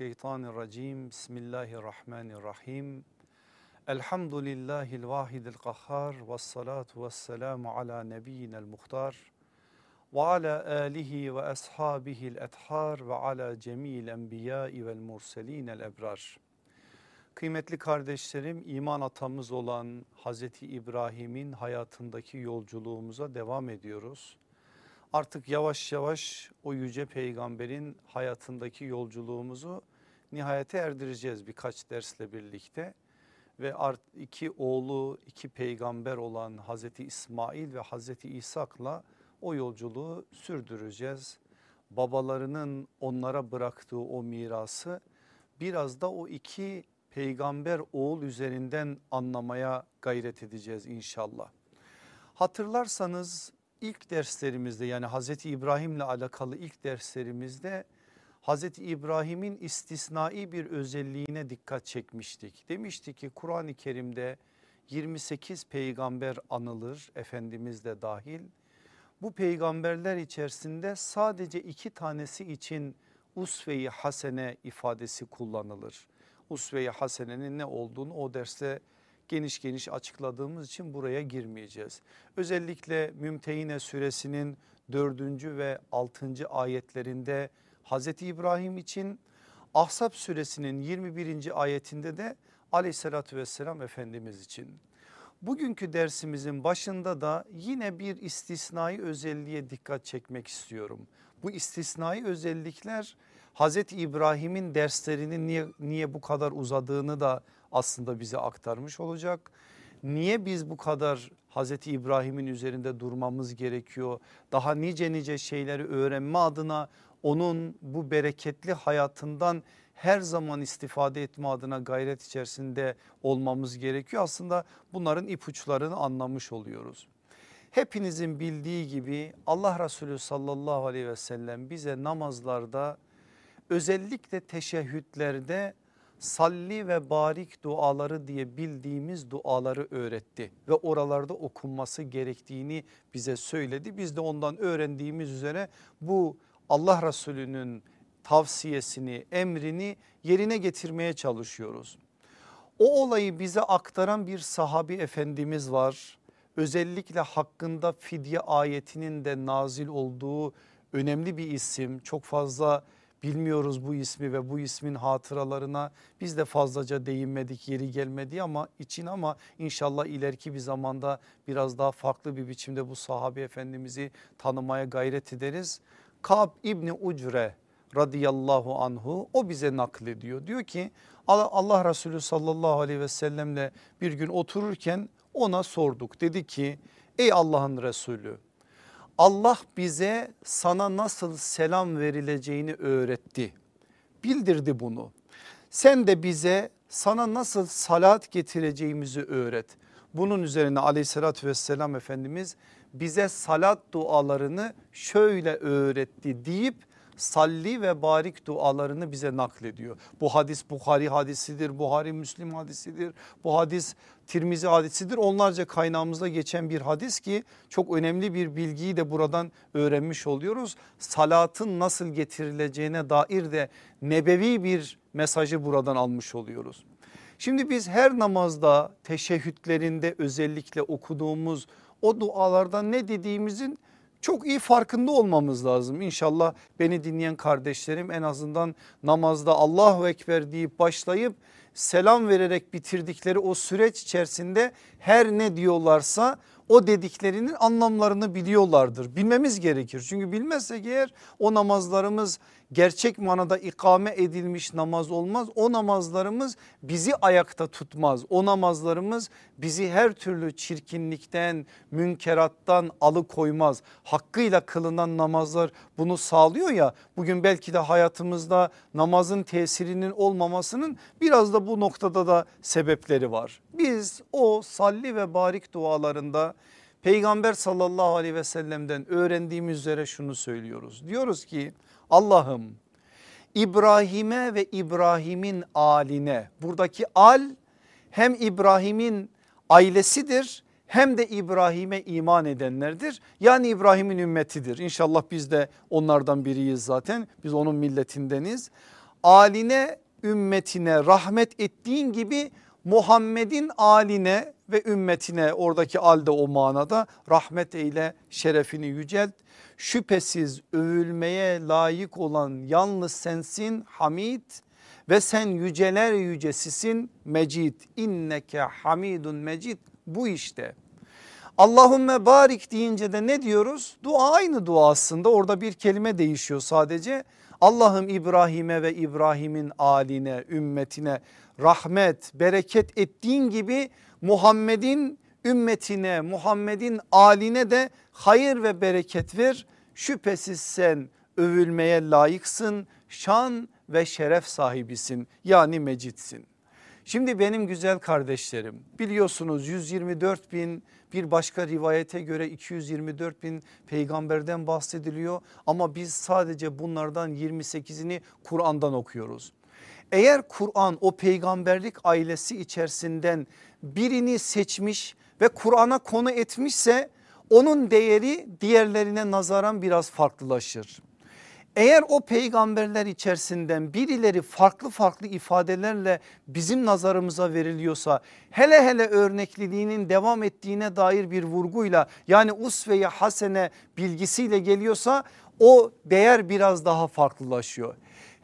mineşşeytanirracim. Bismillahirrahmanirrahim. Elhamdülillahil vahidil kahhar ve salatu ve selamu ala nebiyyinel muhtar ve ala alihi ve ashabihil ethar ve ala cemil enbiyai vel murselinel ebrar. Kıymetli kardeşlerim iman atamız olan Hazreti İbrahim'in hayatındaki yolculuğumuza devam ediyoruz. Artık yavaş yavaş o yüce peygamberin hayatındaki yolculuğumuzu nihayete erdireceğiz birkaç dersle birlikte. Ve art iki oğlu iki peygamber olan Hazreti İsmail ve Hazreti İshak'la o yolculuğu sürdüreceğiz. Babalarının onlara bıraktığı o mirası biraz da o iki peygamber oğul üzerinden anlamaya gayret edeceğiz inşallah. Hatırlarsanız ilk derslerimizde yani Hazreti İbrahim'le alakalı ilk derslerimizde Hazreti İbrahim'in istisnai bir özelliğine dikkat çekmiştik. Demişti ki Kur'an-ı Kerim'de 28 peygamber anılır Efendimiz de dahil. Bu peygamberler içerisinde sadece iki tanesi için usve-i hasene ifadesi kullanılır. Usve-i hasenenin ne olduğunu o derste geniş geniş açıkladığımız için buraya girmeyeceğiz. Özellikle Mümtehine suresinin dördüncü ve altıncı ayetlerinde Hazreti İbrahim için Ahzab suresinin 21. ayetinde de aleyhissalatü vesselam Efendimiz için. Bugünkü dersimizin başında da yine bir istisnai özelliğe dikkat çekmek istiyorum. Bu istisnai özellikler Hazreti İbrahim'in derslerinin niye, niye bu kadar uzadığını da aslında bize aktarmış olacak. Niye biz bu kadar Hazreti İbrahim'in üzerinde durmamız gerekiyor? Daha nice nice şeyleri öğrenme adına onun bu bereketli hayatından her zaman istifade etme adına gayret içerisinde olmamız gerekiyor. Aslında bunların ipuçlarını anlamış oluyoruz. Hepinizin bildiği gibi Allah Resulü sallallahu aleyhi ve sellem bize namazlarda özellikle teşehhütlerde salli ve barik duaları diye bildiğimiz duaları öğretti ve oralarda okunması gerektiğini bize söyledi. Biz de ondan öğrendiğimiz üzere bu Allah Resulü'nün tavsiyesini emrini yerine getirmeye çalışıyoruz. O olayı bize aktaran bir sahabi efendimiz var. Özellikle hakkında fidye ayetinin de nazil olduğu önemli bir isim. Çok fazla bilmiyoruz bu ismi ve bu ismin hatıralarına biz de fazlaca değinmedik yeri gelmedi ama için ama inşallah ileriki bir zamanda biraz daha farklı bir biçimde bu sahabe efendimizi tanımaya gayret ederiz. Kab İbni Ucre radıyallahu anhu o bize naklediyor. Diyor ki Allah Resulü sallallahu aleyhi ve sellemle bir gün otururken ona sorduk. Dedi ki ey Allah'ın Resulü Allah bize sana nasıl selam verileceğini öğretti. Bildirdi bunu. Sen de bize sana nasıl salat getireceğimizi öğret. Bunun üzerine aleyhissalatü vesselam Efendimiz bize salat dualarını şöyle öğretti deyip salli ve barik dualarını bize naklediyor. Bu hadis Bukhari hadisidir, Buhari Müslim hadisidir, bu hadis Tirmizi hadisidir. Onlarca kaynağımızda geçen bir hadis ki çok önemli bir bilgiyi de buradan öğrenmiş oluyoruz. Salatın nasıl getirileceğine dair de nebevi bir mesajı buradan almış oluyoruz. Şimdi biz her namazda teşehhütlerinde özellikle okuduğumuz o dualardan ne dediğimizin çok iyi farkında olmamız lazım. İnşallah beni dinleyen kardeşlerim en azından namazda Allahu Ekber deyip başlayıp selam vererek bitirdikleri o süreç içerisinde her ne diyorlarsa o dediklerinin anlamlarını biliyorlardır. Bilmemiz gerekir. Çünkü bilmezsek eğer o namazlarımız gerçek manada ikame edilmiş namaz olmaz. O namazlarımız bizi ayakta tutmaz. O namazlarımız bizi her türlü çirkinlikten, münkerattan alıkoymaz. Hakkıyla kılınan namazlar bunu sağlıyor ya. Bugün belki de hayatımızda namazın tesirinin olmamasının biraz da bu noktada da sebepleri var. Biz o salli ve barik dualarında Peygamber sallallahu aleyhi ve sellem'den öğrendiğimiz üzere şunu söylüyoruz. Diyoruz ki Allah'ım İbrahim'e ve İbrahim'in aline buradaki al hem İbrahim'in ailesidir hem de İbrahim'e iman edenlerdir. Yani İbrahim'in ümmetidir. İnşallah biz de onlardan biriyiz zaten biz onun milletindeniz. aline ümmetine rahmet ettiğin gibi Muhammed'in aline ve ümmetine oradaki alde o manada rahmet eyle şerefini yücelt. Şüphesiz övülmeye layık olan yalnız sensin Hamid ve sen yüceler yücesisin Mecid. İnneke hamidun mecid bu işte. Allahümme barik deyince de ne diyoruz? Dua aynı dua aslında orada bir kelime değişiyor sadece. Allah'ım İbrahim'e ve İbrahim'in aline, ümmetine rahmet, bereket ettiğin gibi Muhammed'in ümmetine, Muhammed'in aline de hayır ve bereket ver. Şüphesiz sen övülmeye layıksın, şan ve şeref sahibisin yani mecitsin. Şimdi benim güzel kardeşlerim biliyorsunuz 124 bin bir başka rivayete göre 224 bin peygamberden bahsediliyor ama biz sadece bunlardan 28'ini Kur'an'dan okuyoruz. Eğer Kur'an o peygamberlik ailesi içerisinden birini seçmiş ve Kur'an'a konu etmişse onun değeri diğerlerine nazaran biraz farklılaşır. Eğer o peygamberler içerisinden birileri farklı farklı ifadelerle bizim nazarımıza veriliyorsa hele hele örnekliliğinin devam ettiğine dair bir vurguyla yani usve-i hasene bilgisiyle geliyorsa o değer biraz daha farklılaşıyor.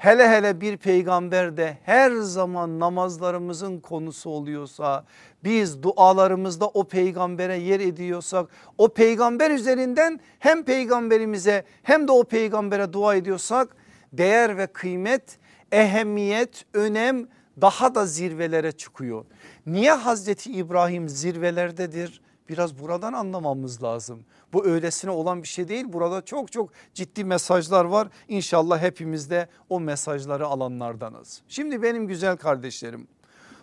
Hele hele bir peygamber de her zaman namazlarımızın konusu oluyorsa biz dualarımızda o peygambere yer ediyorsak o peygamber üzerinden hem peygamberimize hem de o peygambere dua ediyorsak değer ve kıymet ehemmiyet önem daha da zirvelere çıkıyor. Niye Hazreti İbrahim zirvelerdedir? Biraz buradan anlamamız lazım. Bu öylesine olan bir şey değil. Burada çok çok ciddi mesajlar var. İnşallah hepimiz de o mesajları alanlardanız. Şimdi benim güzel kardeşlerim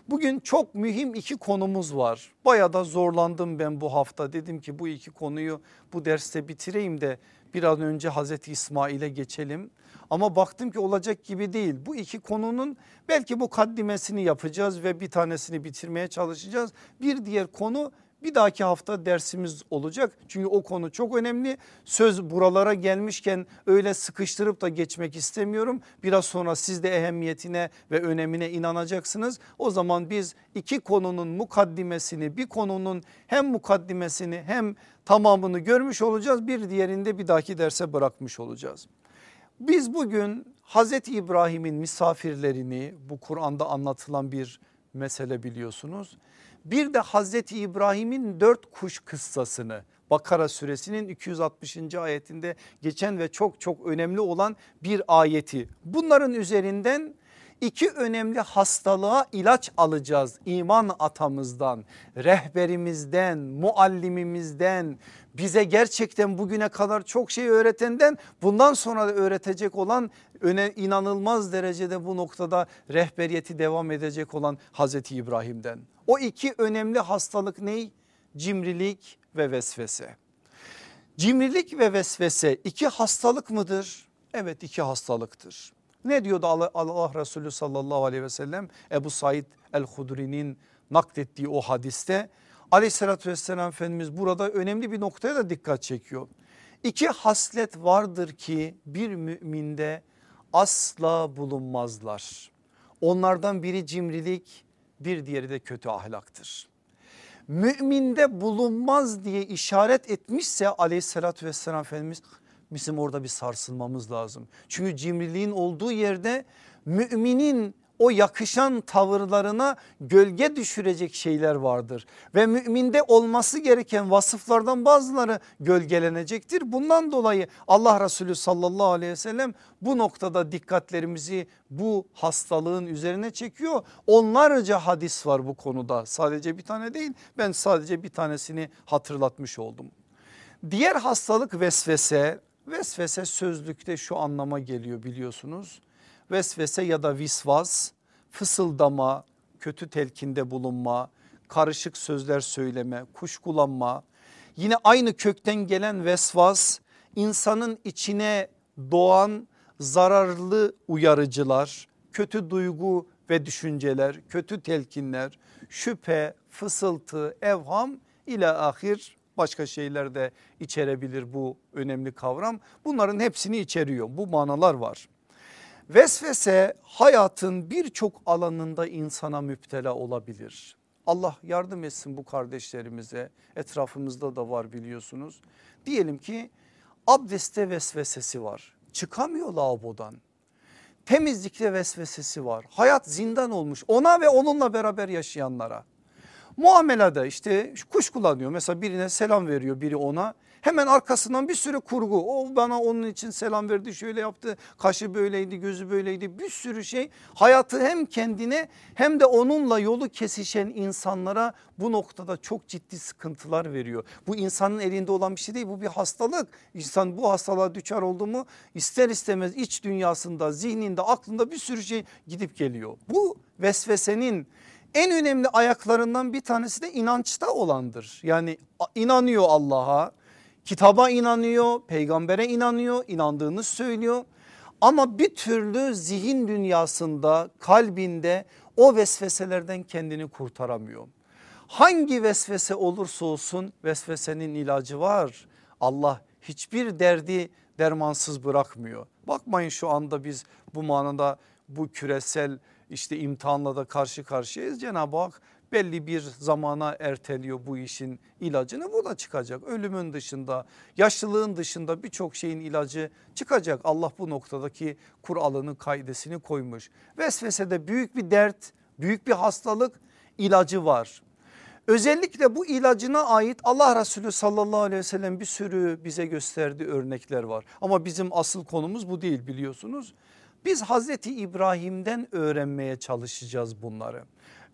Bugün çok mühim iki konumuz var. Baya da zorlandım ben bu hafta. Dedim ki bu iki konuyu bu derste bitireyim de bir an önce Hazreti İsmail'e geçelim. Ama baktım ki olacak gibi değil. Bu iki konunun belki bu kaddimesini yapacağız ve bir tanesini bitirmeye çalışacağız. Bir diğer konu bir dahaki hafta dersimiz olacak. Çünkü o konu çok önemli. Söz buralara gelmişken öyle sıkıştırıp da geçmek istemiyorum. Biraz sonra siz de ehemmiyetine ve önemine inanacaksınız. O zaman biz iki konunun mukaddimesini bir konunun hem mukaddimesini hem tamamını görmüş olacağız. Bir diğerinde bir dahaki derse bırakmış olacağız. Biz bugün Hazreti İbrahim'in misafirlerini bu Kur'an'da anlatılan bir mesele biliyorsunuz bir de Hazreti İbrahim'in dört kuş kıssasını Bakara suresinin 260. ayetinde geçen ve çok çok önemli olan bir ayeti. Bunların üzerinden iki önemli hastalığa ilaç alacağız iman atamızdan, rehberimizden, muallimimizden, bize gerçekten bugüne kadar çok şey öğretenden bundan sonra da öğretecek olan öne inanılmaz derecede bu noktada rehberiyeti devam edecek olan Hazreti İbrahim'den. O iki önemli hastalık ney? Cimrilik ve vesvese. Cimrilik ve vesvese iki hastalık mıdır? Evet iki hastalıktır. Ne diyordu Allah, Allah Resulü sallallahu aleyhi ve sellem Ebu Said el-Hudri'nin naklettiği o hadiste aleyhissalatü vesselam Efendimiz burada önemli bir noktaya da dikkat çekiyor. İki haslet vardır ki bir müminde asla bulunmazlar. Onlardan biri cimrilik bir diğeri de kötü ahlaktır. Müminde bulunmaz diye işaret etmişse aleyhissalatü vesselam Efendimiz bizim orada bir sarsılmamız lazım. Çünkü cimriliğin olduğu yerde müminin o yakışan tavırlarına gölge düşürecek şeyler vardır. Ve müminde olması gereken vasıflardan bazıları gölgelenecektir. Bundan dolayı Allah Resulü sallallahu aleyhi ve sellem bu noktada dikkatlerimizi bu hastalığın üzerine çekiyor. Onlarca hadis var bu konuda sadece bir tane değil ben sadece bir tanesini hatırlatmış oldum. Diğer hastalık vesvese vesvese sözlükte şu anlama geliyor biliyorsunuz vesvese ya da visvas fısıldama, kötü telkinde bulunma, karışık sözler söyleme, kuşkulanma. Yine aynı kökten gelen vesvas insanın içine doğan zararlı uyarıcılar, kötü duygu ve düşünceler, kötü telkinler, şüphe, fısıltı, evham ile ahir başka şeyler de içerebilir bu önemli kavram. Bunların hepsini içeriyor bu manalar var. Vesvese hayatın birçok alanında insana müptela olabilir. Allah yardım etsin bu kardeşlerimize etrafımızda da var biliyorsunuz. Diyelim ki abdestte vesvesesi var çıkamıyor lavabodan. Temizlikte vesvesesi var hayat zindan olmuş ona ve onunla beraber yaşayanlara. Muamelede işte kuş kullanıyor mesela birine selam veriyor biri ona Hemen arkasından bir sürü kurgu. O bana onun için selam verdi şöyle yaptı. Kaşı böyleydi gözü böyleydi bir sürü şey. Hayatı hem kendine hem de onunla yolu kesişen insanlara bu noktada çok ciddi sıkıntılar veriyor. Bu insanın elinde olan bir şey değil bu bir hastalık. İnsan bu hastalığa düşer oldu mu ister istemez iç dünyasında zihninde aklında bir sürü şey gidip geliyor. Bu vesvesenin en önemli ayaklarından bir tanesi de inançta olandır. Yani inanıyor Allah'a kitaba inanıyor, peygambere inanıyor, inandığını söylüyor. Ama bir türlü zihin dünyasında, kalbinde o vesveselerden kendini kurtaramıyor. Hangi vesvese olursa olsun vesvesenin ilacı var. Allah hiçbir derdi dermansız bırakmıyor. Bakmayın şu anda biz bu manada bu küresel işte imtihanla da karşı karşıyayız. Cenab-ı Hak belli bir zamana erteliyor bu işin ilacını bu da çıkacak. Ölümün dışında yaşlılığın dışında birçok şeyin ilacı çıkacak. Allah bu noktadaki kuralını kaidesini koymuş. Vesvesede büyük bir dert büyük bir hastalık ilacı var. Özellikle bu ilacına ait Allah Resulü sallallahu aleyhi ve sellem bir sürü bize gösterdiği örnekler var. Ama bizim asıl konumuz bu değil biliyorsunuz. Biz Hazreti İbrahim'den öğrenmeye çalışacağız bunları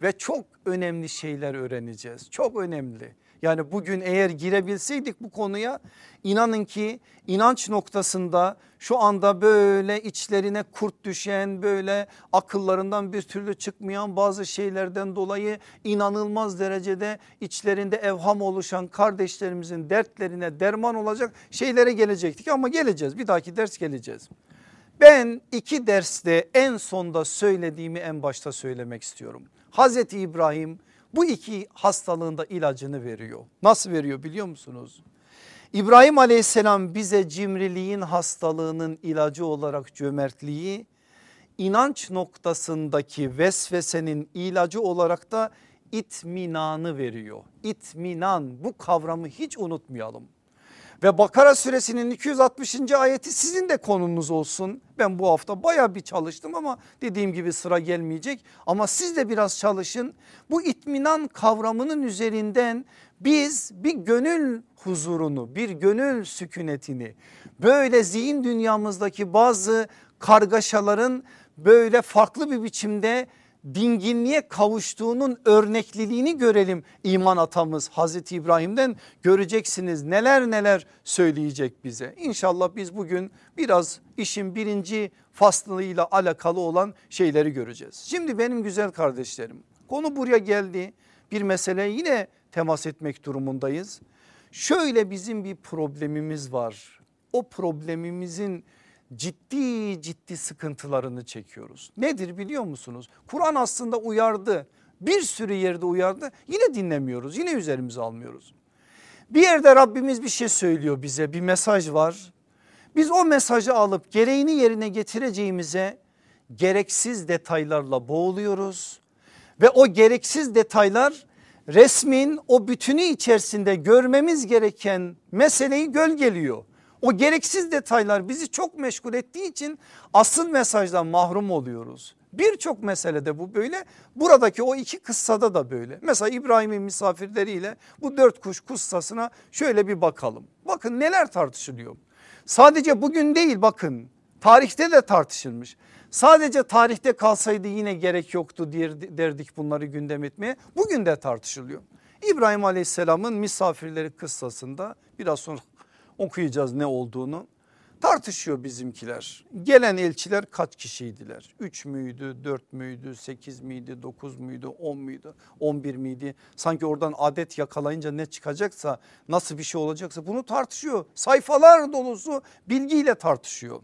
ve çok önemli şeyler öğreneceğiz. Çok önemli. Yani bugün eğer girebilseydik bu konuya inanın ki inanç noktasında şu anda böyle içlerine kurt düşen böyle akıllarından bir türlü çıkmayan bazı şeylerden dolayı inanılmaz derecede içlerinde evham oluşan kardeşlerimizin dertlerine derman olacak şeylere gelecektik ama geleceğiz bir dahaki ders geleceğiz. Ben iki derste en sonda söylediğimi en başta söylemek istiyorum. Hazreti İbrahim bu iki hastalığında ilacını veriyor. Nasıl veriyor biliyor musunuz? İbrahim aleyhisselam bize cimriliğin hastalığının ilacı olarak cömertliği inanç noktasındaki vesvesenin ilacı olarak da itminanı veriyor. İtminan bu kavramı hiç unutmayalım. Ve Bakara suresinin 260. ayeti sizin de konunuz olsun. Ben bu hafta baya bir çalıştım ama dediğim gibi sıra gelmeyecek. Ama siz de biraz çalışın. Bu itminan kavramının üzerinden biz bir gönül huzurunu bir gönül sükunetini böyle zihin dünyamızdaki bazı kargaşaların böyle farklı bir biçimde dinginliğe kavuştuğunun örnekliliğini görelim iman atamız Hazreti İbrahim'den göreceksiniz neler neler söyleyecek bize. İnşallah biz bugün biraz işin birinci faslıyla alakalı olan şeyleri göreceğiz. Şimdi benim güzel kardeşlerim konu buraya geldi bir mesele yine temas etmek durumundayız. Şöyle bizim bir problemimiz var o problemimizin ciddi ciddi sıkıntılarını çekiyoruz. Nedir biliyor musunuz? Kur'an aslında uyardı. Bir sürü yerde uyardı. Yine dinlemiyoruz. Yine üzerimize almıyoruz. Bir yerde Rabbimiz bir şey söylüyor bize. Bir mesaj var. Biz o mesajı alıp gereğini yerine getireceğimize gereksiz detaylarla boğuluyoruz. Ve o gereksiz detaylar resmin o bütünü içerisinde görmemiz gereken meseleyi gölgeliyor. O gereksiz detaylar bizi çok meşgul ettiği için asıl mesajdan mahrum oluyoruz. Birçok meselede bu böyle buradaki o iki kıssada da böyle. Mesela İbrahim'in misafirleriyle bu dört kuş kussasına şöyle bir bakalım. Bakın neler tartışılıyor. Sadece bugün değil bakın tarihte de tartışılmış. Sadece tarihte kalsaydı yine gerek yoktu derdik bunları gündem etmeye. Bugün de tartışılıyor. İbrahim Aleyhisselam'ın misafirleri kıssasında biraz sonra okuyacağız ne olduğunu. Tartışıyor bizimkiler. Gelen elçiler kaç kişiydiler? 3 müydü, 4 müydü, 8 miydi, 9 muydu, 10 muydu, 11 miydi? Sanki oradan adet yakalayınca ne çıkacaksa nasıl bir şey olacaksa bunu tartışıyor. Sayfalar dolusu bilgiyle tartışıyor.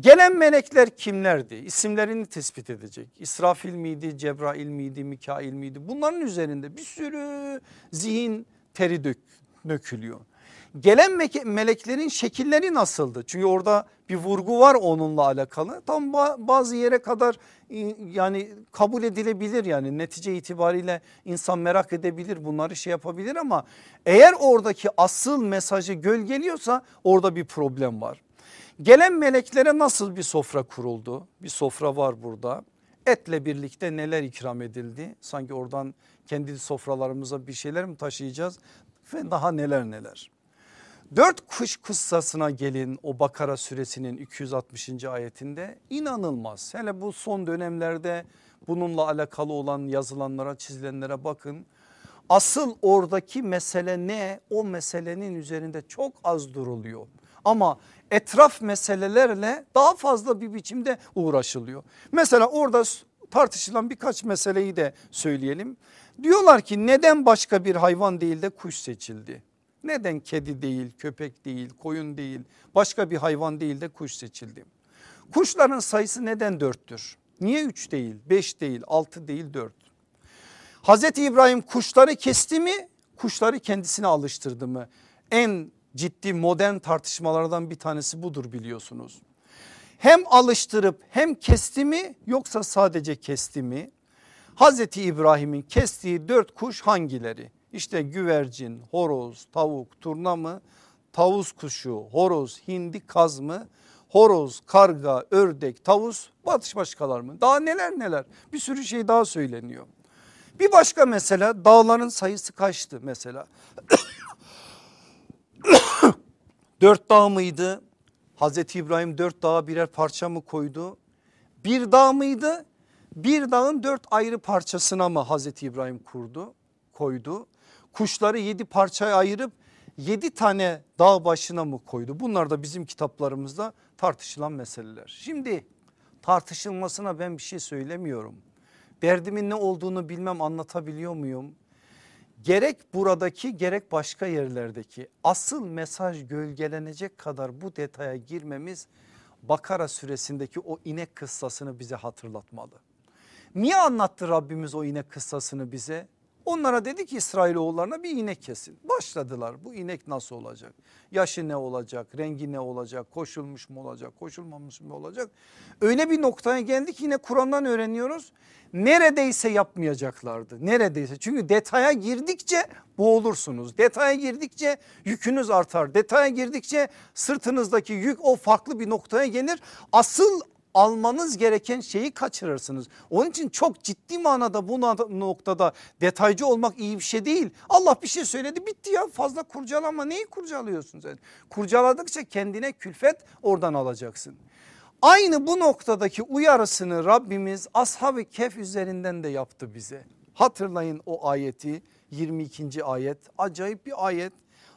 Gelen melekler kimlerdi? İsimlerini tespit edecek. İsrafil miydi, Cebrail miydi, Mikail miydi? Bunların üzerinde bir sürü zihin teri dök, dökülüyor. Gelen meleklerin şekilleri nasıldı? Çünkü orada bir vurgu var onunla alakalı. Tam bazı yere kadar yani kabul edilebilir yani netice itibariyle insan merak edebilir bunları şey yapabilir ama eğer oradaki asıl mesajı gölgeliyorsa orada bir problem var. Gelen meleklere nasıl bir sofra kuruldu? Bir sofra var burada. Etle birlikte neler ikram edildi? Sanki oradan kendi sofralarımıza bir şeyler mi taşıyacağız? Ve daha neler neler. Dört kuş kıssasına gelin o Bakara suresinin 260. ayetinde inanılmaz. Hele bu son dönemlerde bununla alakalı olan yazılanlara çizilenlere bakın. Asıl oradaki mesele ne? O meselenin üzerinde çok az duruluyor. Ama etraf meselelerle daha fazla bir biçimde uğraşılıyor. Mesela orada tartışılan birkaç meseleyi de söyleyelim. Diyorlar ki neden başka bir hayvan değil de kuş seçildi? Neden kedi değil, köpek değil, koyun değil, başka bir hayvan değil de kuş seçildi? Kuşların sayısı neden dörttür? Niye üç değil, beş değil, altı değil, dört? Hazreti İbrahim kuşları kesti mi? Kuşları kendisine alıştırdı mı? En ciddi modern tartışmalardan bir tanesi budur biliyorsunuz. Hem alıştırıp hem kesti mi yoksa sadece kesti mi? Hazreti İbrahim'in kestiği dört kuş hangileri? İşte güvercin, horoz, tavuk, turna mı? Tavus kuşu, horoz, hindi kaz mı? Horoz, karga, ördek, tavus, batış başkalar mı? Daha neler neler bir sürü şey daha söyleniyor. Bir başka mesele dağların sayısı kaçtı mesela? dört dağ mıydı? Hazreti İbrahim dört dağa birer parça mı koydu? Bir dağ mıydı? Bir dağın dört ayrı parçasına mı Hazreti İbrahim kurdu, koydu? Kuşları yedi parçaya ayırıp yedi tane dağ başına mı koydu? Bunlar da bizim kitaplarımızda tartışılan meseleler. Şimdi tartışılmasına ben bir şey söylemiyorum. Derdimin ne olduğunu bilmem anlatabiliyor muyum? Gerek buradaki gerek başka yerlerdeki asıl mesaj gölgelenecek kadar bu detaya girmemiz Bakara suresindeki o inek kıssasını bize hatırlatmalı. Niye anlattı Rabbimiz o inek kıssasını bize? Onlara dedi ki İsrailoğullarına bir inek kesin. Başladılar bu inek nasıl olacak? Yaşı ne olacak? Rengi ne olacak? Koşulmuş mu olacak? Koşulmamış mı olacak? Öyle bir noktaya geldik yine Kur'an'dan öğreniyoruz. Neredeyse yapmayacaklardı. Neredeyse çünkü detaya girdikçe boğulursunuz. Detaya girdikçe yükünüz artar. Detaya girdikçe sırtınızdaki yük o farklı bir noktaya gelir. Asıl almanız gereken şeyi kaçırırsınız. Onun için çok ciddi manada bu noktada detaycı olmak iyi bir şey değil. Allah bir şey söyledi bitti ya fazla kurcalama neyi kurcalıyorsun sen? Kurcaladıkça kendine külfet oradan alacaksın. Aynı bu noktadaki uyarısını Rabbimiz ashab-ı kef üzerinden de yaptı bize. Hatırlayın o ayeti 22. ayet acayip bir ayet.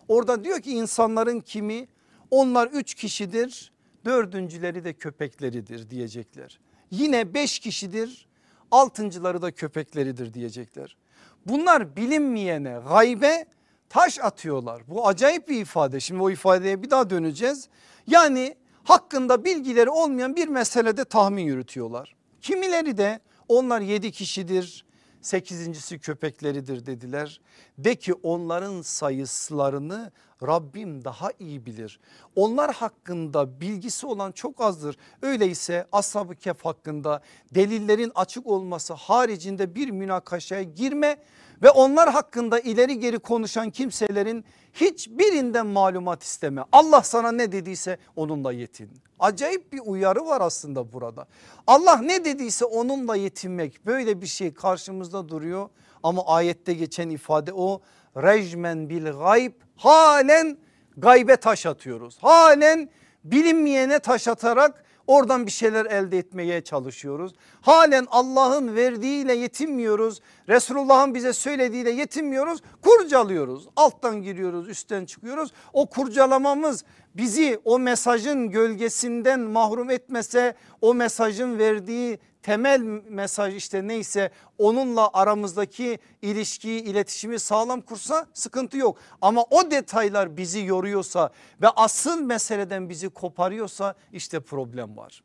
Orada diyor ki insanların kimi onlar üç kişidir dördüncüleri de köpekleridir diyecekler. Yine beş kişidir altıncıları da köpekleridir diyecekler. Bunlar bilinmeyene gaybe taş atıyorlar. Bu acayip bir ifade. Şimdi o ifadeye bir daha döneceğiz. Yani hakkında bilgileri olmayan bir meselede tahmin yürütüyorlar. Kimileri de onlar yedi kişidir sekizincisi köpekleridir dediler. De ki onların sayıslarını Rabbim daha iyi bilir. Onlar hakkında bilgisi olan çok azdır. Öyleyse ashab-ı kef hakkında delillerin açık olması haricinde bir münakaşaya girme ve onlar hakkında ileri geri konuşan kimselerin hiçbirinden malumat isteme. Allah sana ne dediyse onunla yetin. Acayip bir uyarı var aslında burada. Allah ne dediyse onunla yetinmek böyle bir şey karşımızda duruyor. Ama ayette geçen ifade o rejmen bil gayb halen gaybe taş atıyoruz. Halen bilinmeyene taş atarak Oradan bir şeyler elde etmeye çalışıyoruz. Halen Allah'ın verdiğiyle yetinmiyoruz. Resulullah'ın bize söylediğiyle yetinmiyoruz. Kurcalıyoruz. Alttan giriyoruz üstten çıkıyoruz. O kurcalamamız bizi o mesajın gölgesinden mahrum etmese o mesajın verdiği temel mesaj işte neyse onunla aramızdaki ilişkiyi iletişimi sağlam kursa sıkıntı yok. Ama o detaylar bizi yoruyorsa ve asıl meseleden bizi koparıyorsa işte problem var.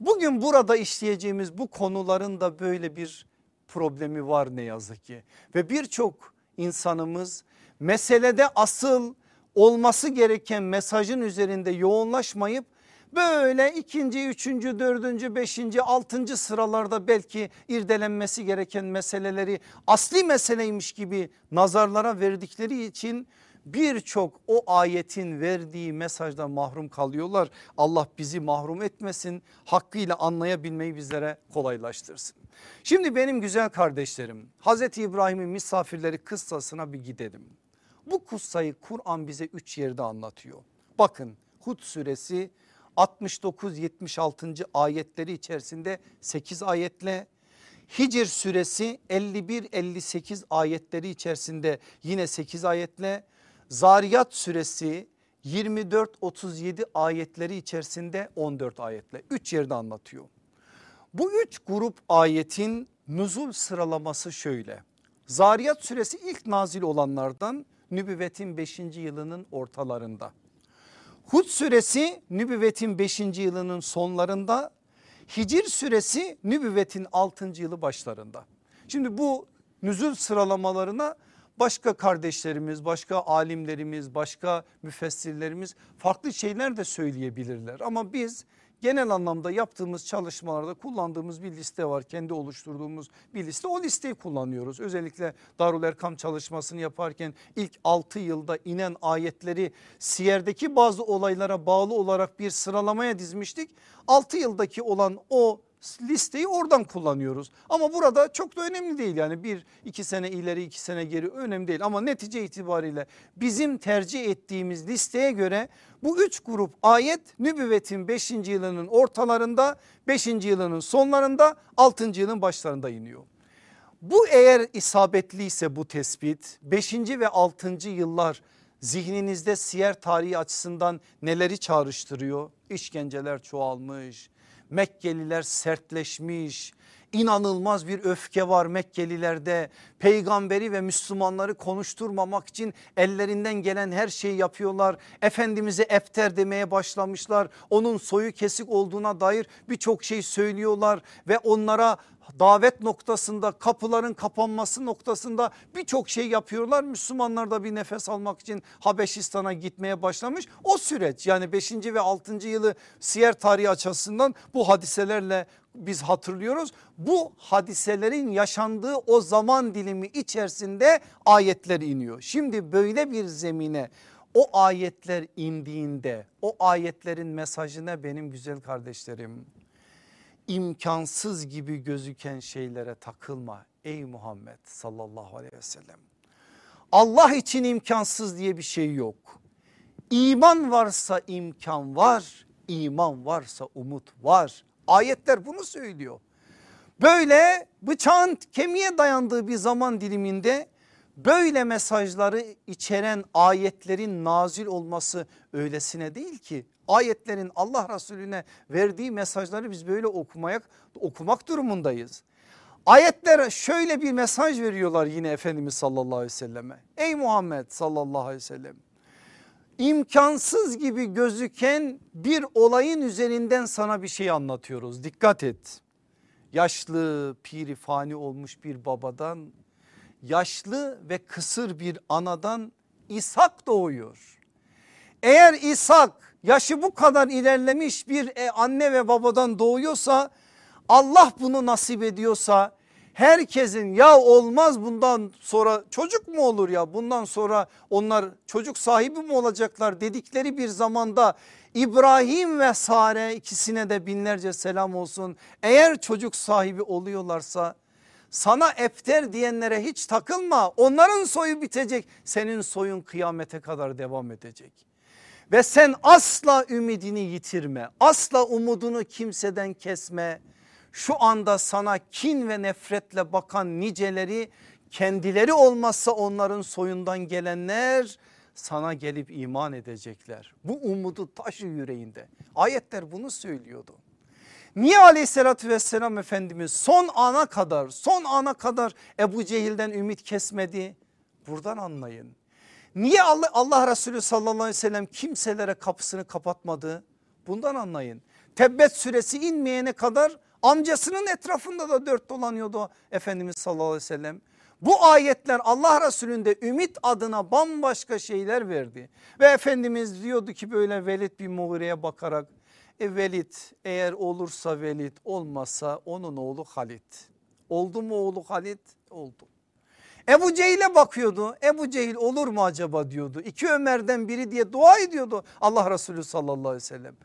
Bugün burada işleyeceğimiz bu konuların da böyle bir problemi var ne yazık ki ve birçok insanımız meselede asıl olması gereken mesajın üzerinde yoğunlaşmayıp böyle ikinci, üçüncü, dördüncü, beşinci, altıncı sıralarda belki irdelenmesi gereken meseleleri asli meseleymiş gibi nazarlara verdikleri için birçok o ayetin verdiği mesajdan mahrum kalıyorlar. Allah bizi mahrum etmesin hakkıyla anlayabilmeyi bizlere kolaylaştırsın. Şimdi benim güzel kardeşlerim Hazreti İbrahim'in misafirleri kıssasına bir gidelim. Bu kussayı Kur'an bize üç yerde anlatıyor. Bakın Hud suresi 69-76. ayetleri içerisinde 8 ayetle Hicr suresi 51-58 ayetleri içerisinde yine 8 ayetle Zariyat suresi 24-37 ayetleri içerisinde 14 ayetle 3 yerde anlatıyor. Bu üç grup ayetin nüzul sıralaması şöyle. Zariyat suresi ilk nazil olanlardan nübüvvetin 5. yılının ortalarında. Hud suresi nübüvvetin 5. yılının sonlarında. Hicr suresi nübüvvetin 6. yılı başlarında. Şimdi bu nüzul sıralamalarına başka kardeşlerimiz, başka alimlerimiz, başka müfessirlerimiz farklı şeyler de söyleyebilirler. Ama biz genel anlamda yaptığımız çalışmalarda kullandığımız bir liste var. Kendi oluşturduğumuz bir liste o listeyi kullanıyoruz. Özellikle Darul Erkam çalışmasını yaparken ilk 6 yılda inen ayetleri Siyer'deki bazı olaylara bağlı olarak bir sıralamaya dizmiştik. 6 yıldaki olan o listeyi oradan kullanıyoruz. Ama burada çok da önemli değil yani bir iki sene ileri iki sene geri önemli değil. Ama netice itibariyle bizim tercih ettiğimiz listeye göre bu üç grup ayet nübüvvetin 5. yılının ortalarında 5. yılının sonlarında 6. yılın başlarında iniyor. Bu eğer isabetliyse bu tespit 5. ve 6. yıllar zihninizde siyer tarihi açısından neleri çağrıştırıyor? İşkenceler çoğalmış, Mekkeliler sertleşmiş, inanılmaz bir öfke var Mekkelilerde. Peygamberi ve Müslümanları konuşturmamak için ellerinden gelen her şeyi yapıyorlar. Efendimiz'e efter demeye başlamışlar. Onun soyu kesik olduğuna dair birçok şey söylüyorlar ve onlara davet noktasında kapıların kapanması noktasında birçok şey yapıyorlar. Müslümanlar da bir nefes almak için Habeşistan'a gitmeye başlamış. O süreç yani 5. ve 6. yılı siyer tarihi açısından bu hadiselerle biz hatırlıyoruz. Bu hadiselerin yaşandığı o zaman dilimi içerisinde ayetler iniyor. Şimdi böyle bir zemine o ayetler indiğinde o ayetlerin mesajına benim güzel kardeşlerim imkansız gibi gözüken şeylere takılma ey Muhammed sallallahu aleyhi ve sellem. Allah için imkansız diye bir şey yok. İman varsa imkan var, iman varsa umut var. Ayetler bunu söylüyor. Böyle bıçağın kemiğe dayandığı bir zaman diliminde böyle mesajları içeren ayetlerin nazil olması öylesine değil ki ayetlerin Allah Resulüne verdiği mesajları biz böyle okumaya, okumak durumundayız. Ayetler şöyle bir mesaj veriyorlar yine Efendimiz sallallahu aleyhi ve selleme. Ey Muhammed sallallahu aleyhi ve sellem imkansız gibi gözüken bir olayın üzerinden sana bir şey anlatıyoruz. Dikkat et. Yaşlı pirifani olmuş bir babadan yaşlı ve kısır bir anadan İshak doğuyor. Eğer İshak yaşı bu kadar ilerlemiş bir e, anne ve babadan doğuyorsa Allah bunu nasip ediyorsa herkesin ya olmaz bundan sonra çocuk mu olur ya bundan sonra onlar çocuk sahibi mi olacaklar dedikleri bir zamanda İbrahim ve Sare ikisine de binlerce selam olsun. Eğer çocuk sahibi oluyorlarsa sana efter diyenlere hiç takılma onların soyu bitecek senin soyun kıyamete kadar devam edecek. Ve sen asla ümidini yitirme. Asla umudunu kimseden kesme. Şu anda sana kin ve nefretle bakan niceleri kendileri olmazsa onların soyundan gelenler sana gelip iman edecekler. Bu umudu taşı yüreğinde. Ayetler bunu söylüyordu. Niye aleyhissalatü vesselam Efendimiz son ana kadar son ana kadar Ebu Cehil'den ümit kesmedi? Buradan anlayın. Niye Allah, Allah Resulü sallallahu aleyhi ve sellem kimselere kapısını kapatmadı? Bundan anlayın. Tebbet süresi inmeyene kadar amcasının etrafında da dört dolanıyordu Efendimiz sallallahu aleyhi ve sellem. Bu ayetler Allah Resulü'nde ümit adına bambaşka şeyler verdi. Ve Efendimiz diyordu ki böyle Velid bir Mughire'ye bakarak e Velid eğer olursa Velid olmazsa onun oğlu Halid. Oldu mu oğlu Halid? Oldu. Ebu Cehil'e bakıyordu. Ebu Cehil olur mu acaba diyordu. İki Ömer'den biri diye dua ediyordu Allah Resulü sallallahu aleyhi ve sellem.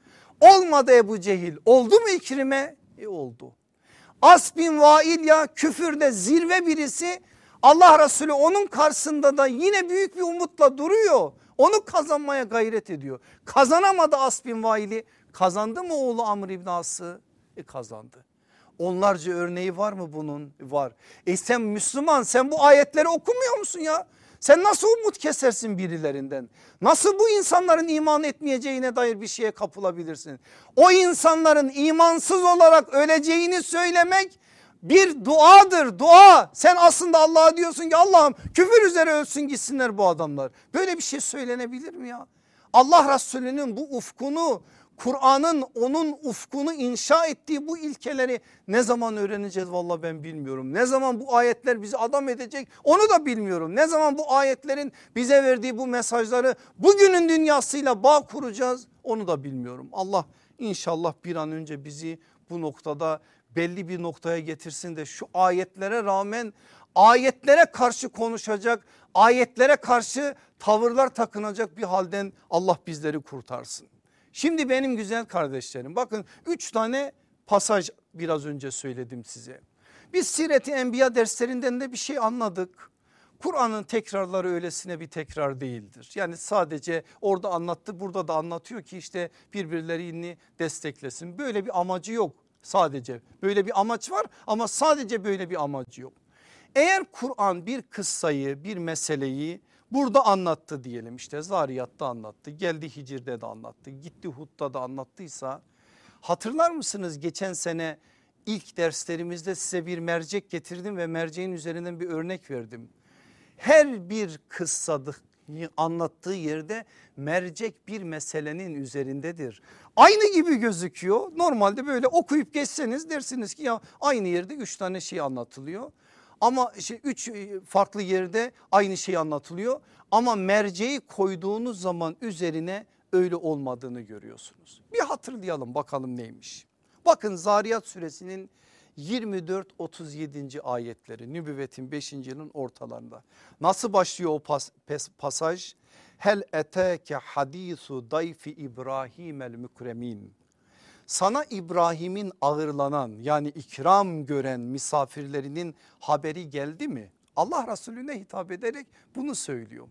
Olmadı Ebu Cehil. Oldu mu İkrim'e? E oldu. As bin Vail ya küfürde zirve birisi Allah Resulü onun karşısında da yine büyük bir umutla duruyor. Onu kazanmaya gayret ediyor. Kazanamadı As bin Vail'i. Kazandı mı oğlu Amr İbn As'ı? E kazandı. Onlarca örneği var mı bunun? Var. E sen Müslüman sen bu ayetleri okumuyor musun ya? Sen nasıl umut kesersin birilerinden? Nasıl bu insanların iman etmeyeceğine dair bir şeye kapılabilirsin? O insanların imansız olarak öleceğini söylemek bir duadır dua. Sen aslında Allah'a diyorsun ki Allah'ım küfür üzere ölsün gitsinler bu adamlar. Böyle bir şey söylenebilir mi ya? Allah Resulü'nün bu ufkunu Kur'an'ın onun ufkunu inşa ettiği bu ilkeleri ne zaman öğreneceğiz valla ben bilmiyorum. Ne zaman bu ayetler bizi adam edecek onu da bilmiyorum. Ne zaman bu ayetlerin bize verdiği bu mesajları bugünün dünyasıyla bağ kuracağız onu da bilmiyorum. Allah inşallah bir an önce bizi bu noktada belli bir noktaya getirsin de şu ayetlere rağmen ayetlere karşı konuşacak ayetlere karşı tavırlar takınacak bir halden Allah bizleri kurtarsın. Şimdi benim güzel kardeşlerim bakın üç tane pasaj biraz önce söyledim size. Biz Siret-i Enbiya derslerinden de bir şey anladık. Kur'an'ın tekrarları öylesine bir tekrar değildir. Yani sadece orada anlattı burada da anlatıyor ki işte birbirlerini desteklesin. Böyle bir amacı yok sadece böyle bir amaç var ama sadece böyle bir amacı yok. Eğer Kur'an bir kıssayı bir meseleyi Burada anlattı diyelim işte Zariyat'ta anlattı geldi Hicir'de de anlattı gitti Hud'da da anlattıysa hatırlar mısınız geçen sene ilk derslerimizde size bir mercek getirdim ve merceğin üzerinden bir örnek verdim. Her bir kıssadı anlattığı yerde mercek bir meselenin üzerindedir. Aynı gibi gözüküyor. Normalde böyle okuyup geçseniz dersiniz ki ya aynı yerde üç tane şey anlatılıyor. Ama işte üç e, farklı yerde aynı şey anlatılıyor. Ama merceği koyduğunuz zaman üzerine öyle olmadığını görüyorsunuz. Bir hatırlayalım bakalım neymiş. Bakın Zariyat suresinin 24-37. ayetleri nübüvvetin 5. yılın ortalarında. Nasıl başlıyor o pas, pes, pasaj? Hel eteke hadisu dayfi İbrahim el mükremin sana İbrahim'in ağırlanan yani ikram gören misafirlerinin haberi geldi mi? Allah Resulüne hitap ederek bunu söylüyor.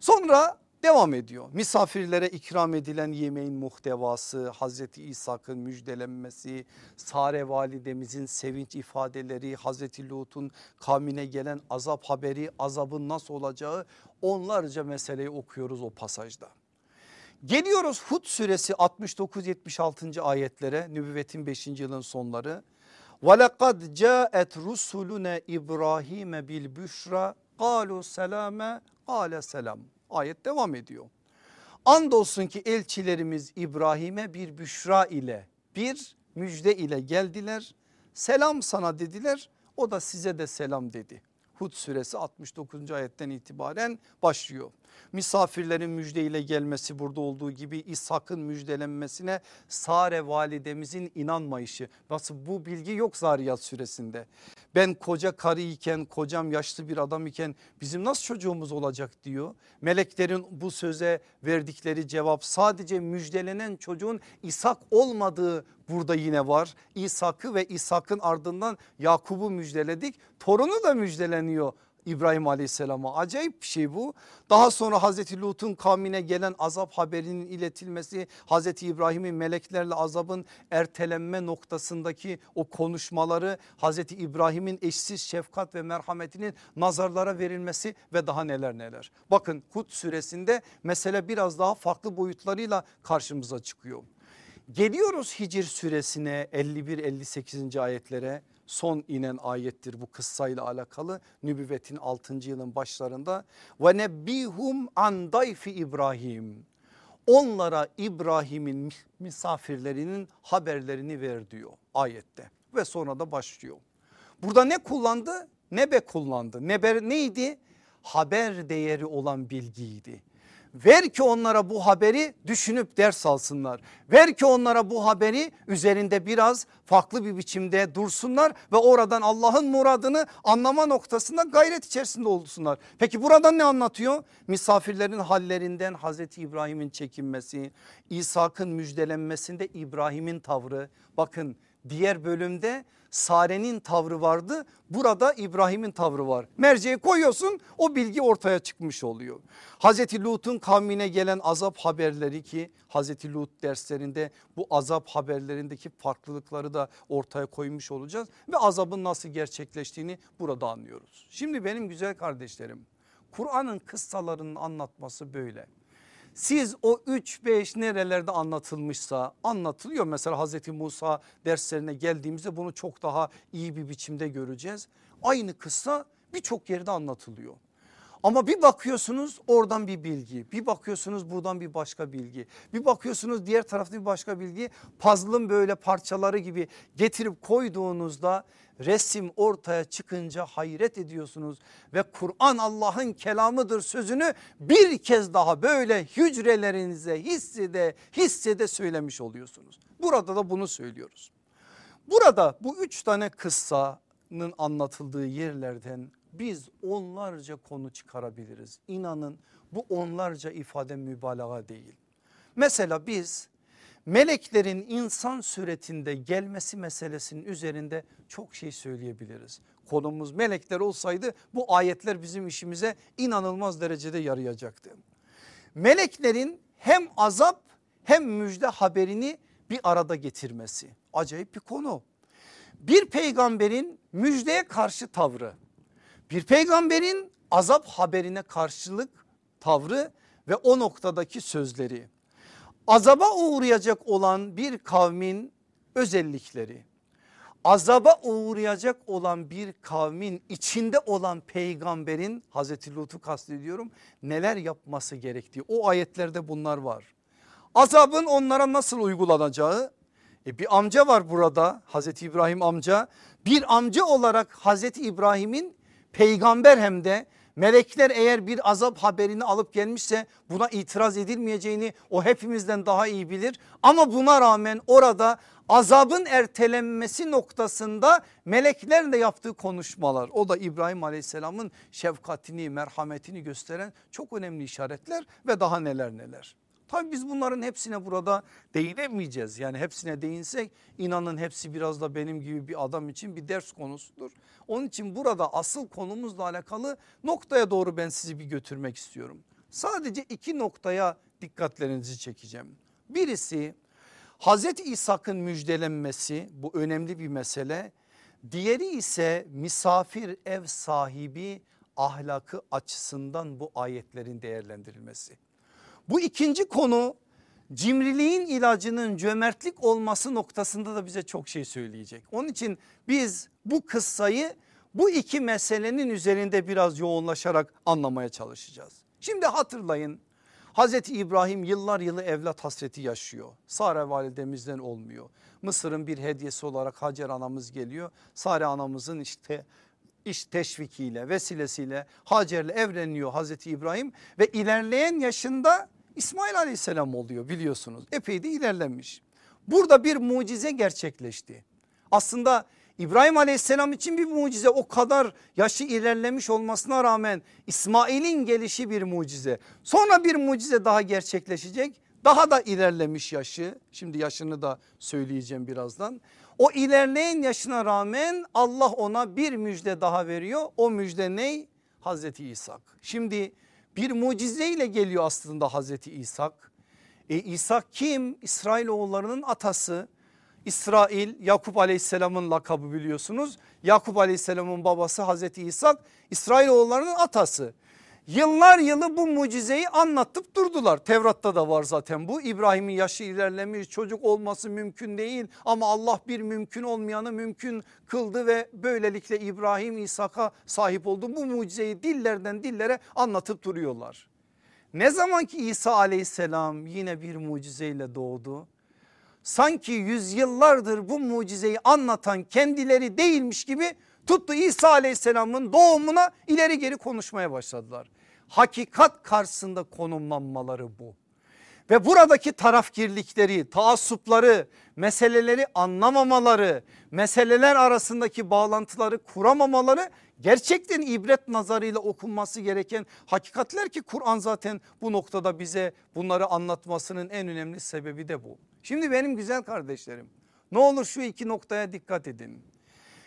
Sonra devam ediyor. Misafirlere ikram edilen yemeğin muhtevası, Hazreti İshak'ın müjdelenmesi, Sare validemizin sevinç ifadeleri, Hazreti Lut'un kavmine gelen azap haberi, azabın nasıl olacağı onlarca meseleyi okuyoruz o pasajda. Geliyoruz Hud suresi 69-76. ayetlere nübüvvetin 5. yılın sonları. وَلَقَدْ جَاءَتْ رُسُلُنَا İbrahim'e bil büşra قَالُوا selame قَالَ selam. Ayet devam ediyor. Andolsun ki elçilerimiz İbrahim'e bir büşra ile bir müjde ile geldiler. Selam sana dediler o da size de selam dedi. Hud suresi 69. ayetten itibaren başlıyor. Misafirlerin müjdeyle gelmesi burada olduğu gibi İshak'ın müjdelenmesine Sare validemizin inanmayışı. Nasıl bu bilgi yok Zariyat suresinde. Ben koca karı iken kocam yaşlı bir adam iken bizim nasıl çocuğumuz olacak diyor. Meleklerin bu söze verdikleri cevap sadece müjdelenen çocuğun İshak olmadığı burada yine var. İshak'ı ve İshak'ın ardından Yakub'u müjdeledik. Torunu da müjdeleniyor İbrahim Aleyhisselam'a acayip bir şey bu. Daha sonra Hazreti Lut'un kavmine gelen azap haberinin iletilmesi Hazreti İbrahim'in meleklerle azabın ertelenme noktasındaki o konuşmaları Hazreti İbrahim'in eşsiz şefkat ve merhametinin nazarlara verilmesi ve daha neler neler. Bakın Hud suresinde mesele biraz daha farklı boyutlarıyla karşımıza çıkıyor. Geliyoruz Hicr suresine 51-58. ayetlere son inen ayettir bu kıssayla alakalı nübüvvetin 6. yılın başlarında ve nebbihum an dayfi İbrahim onlara İbrahim'in misafirlerinin haberlerini ver diyor ayette ve sonra da başlıyor. Burada ne kullandı? Nebe kullandı. Nebe neydi? Haber değeri olan bilgiydi. Ver ki onlara bu haberi düşünüp ders alsınlar. Ver ki onlara bu haberi üzerinde biraz farklı bir biçimde dursunlar ve oradan Allah'ın muradını anlama noktasında gayret içerisinde olsunlar. Peki buradan ne anlatıyor? Misafirlerin hallerinden Hazreti İbrahim'in çekinmesi, İshak'ın müjdelenmesinde İbrahim'in tavrı. Bakın diğer bölümde Sare'nin tavrı vardı. Burada İbrahim'in tavrı var. Merceği koyuyorsun o bilgi ortaya çıkmış oluyor. Hazreti Lut'un kavmine gelen azap haberleri ki Hazreti Lut derslerinde bu azap haberlerindeki farklılıkları da ortaya koymuş olacağız. Ve azabın nasıl gerçekleştiğini burada anlıyoruz. Şimdi benim güzel kardeşlerim Kur'an'ın kıssalarının anlatması böyle. Siz o 3-5 nerelerde anlatılmışsa anlatılıyor. Mesela Hazreti Musa derslerine geldiğimizde bunu çok daha iyi bir biçimde göreceğiz. Aynı kıssa birçok yerde anlatılıyor. Ama bir bakıyorsunuz oradan bir bilgi bir bakıyorsunuz buradan bir başka bilgi bir bakıyorsunuz diğer tarafta bir başka bilgi puzzle'ın böyle parçaları gibi getirip koyduğunuzda resim ortaya çıkınca hayret ediyorsunuz ve Kur'an Allah'ın kelamıdır sözünü bir kez daha böyle hücrelerinize hissede hissede söylemiş oluyorsunuz. Burada da bunu söylüyoruz. Burada bu üç tane kıssanın anlatıldığı yerlerden biz onlarca konu çıkarabiliriz. İnanın bu onlarca ifade mübalağa değil. Mesela biz meleklerin insan suretinde gelmesi meselesinin üzerinde çok şey söyleyebiliriz. Konumuz melekler olsaydı bu ayetler bizim işimize inanılmaz derecede yarayacaktı. Meleklerin hem azap hem müjde haberini bir arada getirmesi acayip bir konu. Bir peygamberin müjdeye karşı tavrı bir peygamberin azap haberine karşılık tavrı ve o noktadaki sözleri. Azaba uğrayacak olan bir kavmin özellikleri. Azaba uğrayacak olan bir kavmin içinde olan peygamberin Hazreti Lut'u kastediyorum neler yapması gerektiği o ayetlerde bunlar var. Azabın onlara nasıl uygulanacağı e bir amca var burada Hazreti İbrahim amca bir amca olarak Hazreti İbrahim'in peygamber hem de melekler eğer bir azap haberini alıp gelmişse buna itiraz edilmeyeceğini o hepimizden daha iyi bilir. Ama buna rağmen orada azabın ertelenmesi noktasında meleklerle yaptığı konuşmalar o da İbrahim aleyhisselamın şefkatini merhametini gösteren çok önemli işaretler ve daha neler neler. Tabii biz bunların hepsine burada değinemeyeceğiz. Yani hepsine değinsek inanın hepsi biraz da benim gibi bir adam için bir ders konusudur. Onun için burada asıl konumuzla alakalı noktaya doğru ben sizi bir götürmek istiyorum. Sadece iki noktaya dikkatlerinizi çekeceğim. Birisi Hazreti İshak'ın müjdelenmesi bu önemli bir mesele. Diğeri ise misafir ev sahibi ahlakı açısından bu ayetlerin değerlendirilmesi. Bu ikinci konu cimriliğin ilacının cömertlik olması noktasında da bize çok şey söyleyecek. Onun için biz bu kıssayı bu iki meselenin üzerinde biraz yoğunlaşarak anlamaya çalışacağız. Şimdi hatırlayın Hazreti İbrahim yıllar yılı evlat hasreti yaşıyor. Sare validemizden olmuyor. Mısır'ın bir hediyesi olarak Hacer anamız geliyor. Sare anamızın işte iş teşvikiyle vesilesiyle Hacer'le evleniyor Hazreti İbrahim ve ilerleyen yaşında İsmail aleyhisselam oluyor biliyorsunuz epey de ilerlemiş. Burada bir mucize gerçekleşti. Aslında İbrahim aleyhisselam için bir mucize o kadar yaşı ilerlemiş olmasına rağmen İsmail'in gelişi bir mucize. Sonra bir mucize daha gerçekleşecek. Daha da ilerlemiş yaşı şimdi yaşını da söyleyeceğim birazdan. O ilerleyen yaşına rağmen Allah ona bir müjde daha veriyor. O müjde ney? Hazreti İshak. Şimdi bir mucizeyle geliyor aslında Hazreti İshak. E İshak kim? İsrailoğullarının atası. İsrail Yakup aleyhisselamın lakabı biliyorsunuz. Yakup aleyhisselamın babası Hazreti İshak İsrailoğullarının atası. Yıllar yılı bu mucizeyi anlatıp durdular. Tevrat'ta da var zaten bu. İbrahim'in yaşı ilerlemiş çocuk olması mümkün değil ama Allah bir mümkün olmayanı mümkün kıldı ve böylelikle İbrahim İshak'a sahip oldu. Bu mucizeyi dillerden dillere anlatıp duruyorlar. Ne zaman ki İsa aleyhisselam yine bir mucizeyle doğdu sanki yüzyıllardır bu mucizeyi anlatan kendileri değilmiş gibi tuttu İsa aleyhisselamın doğumuna ileri geri konuşmaya başladılar. Hakikat karşısında konumlanmaları bu. Ve buradaki tarafgirlikleri, taassupları, meseleleri anlamamaları, meseleler arasındaki bağlantıları kuramamaları gerçekten ibret nazarıyla okunması gereken hakikatler ki Kur'an zaten bu noktada bize bunları anlatmasının en önemli sebebi de bu. Şimdi benim güzel kardeşlerim ne olur şu iki noktaya dikkat edin.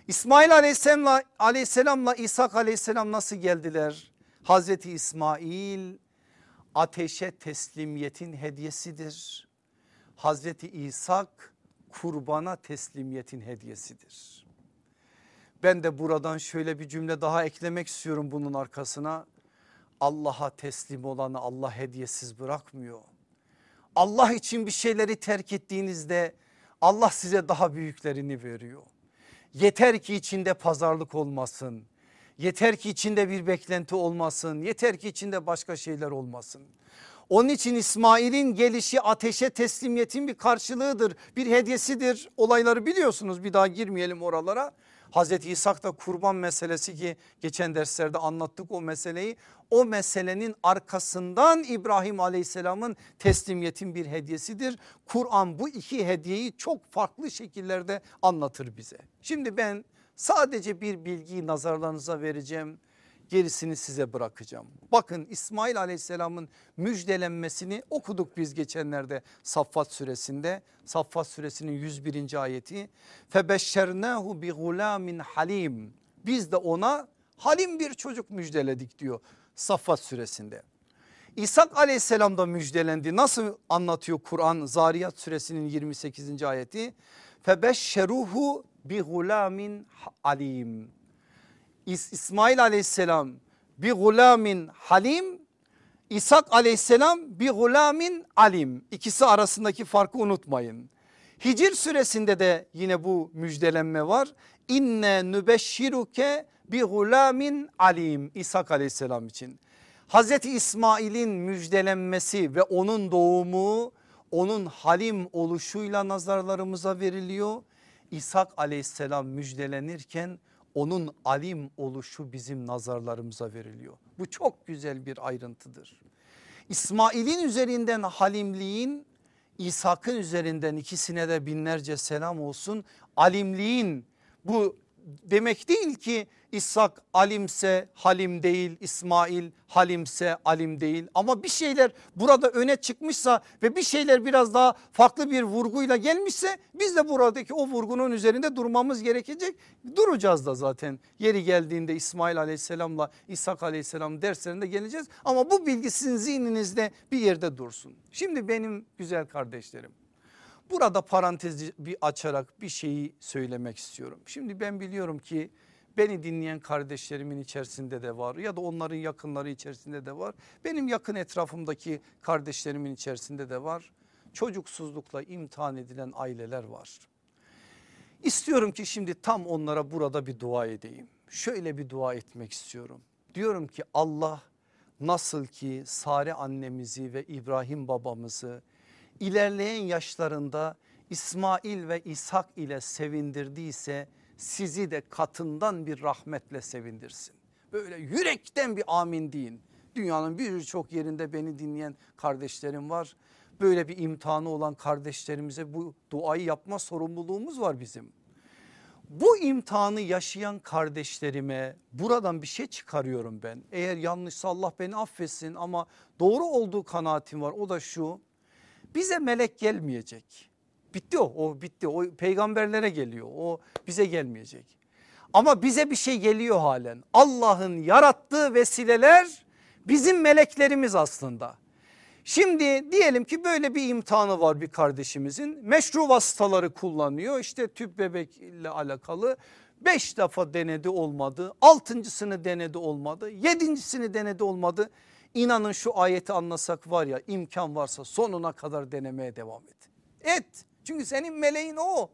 İsmail aleyhisselamla, aleyhisselamla İshak aleyhisselam nasıl geldiler? Hazreti İsmail ateşe teslimiyetin hediyesidir. Hazreti İshak kurbana teslimiyetin hediyesidir. Ben de buradan şöyle bir cümle daha eklemek istiyorum bunun arkasına. Allah'a teslim olanı Allah hediyesiz bırakmıyor. Allah için bir şeyleri terk ettiğinizde Allah size daha büyüklerini veriyor. Yeter ki içinde pazarlık olmasın. Yeter ki içinde bir beklenti olmasın. Yeter ki içinde başka şeyler olmasın. Onun için İsmail'in gelişi ateşe teslimiyetin bir karşılığıdır. Bir hediyesidir. Olayları biliyorsunuz bir daha girmeyelim oralara. Hazreti İshak da kurban meselesi ki geçen derslerde anlattık o meseleyi. O meselenin arkasından İbrahim aleyhisselamın teslimiyetin bir hediyesidir. Kur'an bu iki hediyeyi çok farklı şekillerde anlatır bize. Şimdi ben sadece bir bilgiyi nazarlarınıza vereceğim gerisini size bırakacağım. Bakın İsmail aleyhisselamın müjdelenmesini okuduk biz geçenlerde Saffat suresinde. Saffat suresinin 101. ayeti. Febeşşernahu bi gulamin halim. Biz de ona halim bir çocuk müjdeledik diyor Saffat suresinde. İshak aleyhisselam da müjdelendi. Nasıl anlatıyor Kur'an Zariyat suresinin 28. ayeti? Febeşşeruhu bi gulamin alim İsmail aleyhisselam bir gulamin halim İshak aleyhisselam bir gulamin alim ikisi arasındaki farkı unutmayın. Hicr suresinde de yine bu müjdelenme var. İnne nübeşşiruke bi gulamin alim İshak aleyhisselam için. Hazreti İsmail'in müjdelenmesi ve onun doğumu onun halim oluşuyla nazarlarımıza veriliyor. İshak aleyhisselam müjdelenirken onun alim oluşu bizim nazarlarımıza veriliyor. Bu çok güzel bir ayrıntıdır. İsmail'in üzerinden halimliğin İshak'ın üzerinden ikisine de binlerce selam olsun. Alimliğin bu demek değil ki İshak alimse halim değil, İsmail halimse alim değil. Ama bir şeyler burada öne çıkmışsa ve bir şeyler biraz daha farklı bir vurguyla gelmişse biz de buradaki o vurgunun üzerinde durmamız gerekecek. Duracağız da zaten yeri geldiğinde İsmail aleyhisselamla İshak aleyhisselam derslerinde geleceğiz. Ama bu bilgi sizin zihninizde bir yerde dursun. Şimdi benim güzel kardeşlerim burada parantezi bir açarak bir şeyi söylemek istiyorum. Şimdi ben biliyorum ki Beni dinleyen kardeşlerimin içerisinde de var ya da onların yakınları içerisinde de var. Benim yakın etrafımdaki kardeşlerimin içerisinde de var. Çocuksuzlukla imtihan edilen aileler var. İstiyorum ki şimdi tam onlara burada bir dua edeyim. Şöyle bir dua etmek istiyorum. Diyorum ki Allah nasıl ki Sare annemizi ve İbrahim babamızı ilerleyen yaşlarında İsmail ve İshak ile sevindirdiyse sizi de katından bir rahmetle sevindirsin. Böyle yürekten bir amin deyin. Dünyanın birçok yerinde beni dinleyen kardeşlerim var. Böyle bir imtihanı olan kardeşlerimize bu duayı yapma sorumluluğumuz var bizim. Bu imtihanı yaşayan kardeşlerime buradan bir şey çıkarıyorum ben. Eğer yanlışsa Allah beni affetsin ama doğru olduğu kanaatim var. O da şu bize melek gelmeyecek. Bitti o, o bitti. O peygamberlere geliyor. O bize gelmeyecek. Ama bize bir şey geliyor halen. Allah'ın yarattığı vesileler bizim meleklerimiz aslında. Şimdi diyelim ki böyle bir imtihanı var bir kardeşimizin. Meşru vasıtaları kullanıyor. İşte tüp bebekle alakalı. Beş defa denedi olmadı. Altıncısını denedi olmadı. Yedincisini denedi olmadı. İnanın şu ayeti anlasak var ya imkan varsa sonuna kadar denemeye devam et. Et. Çünkü senin meleğin o.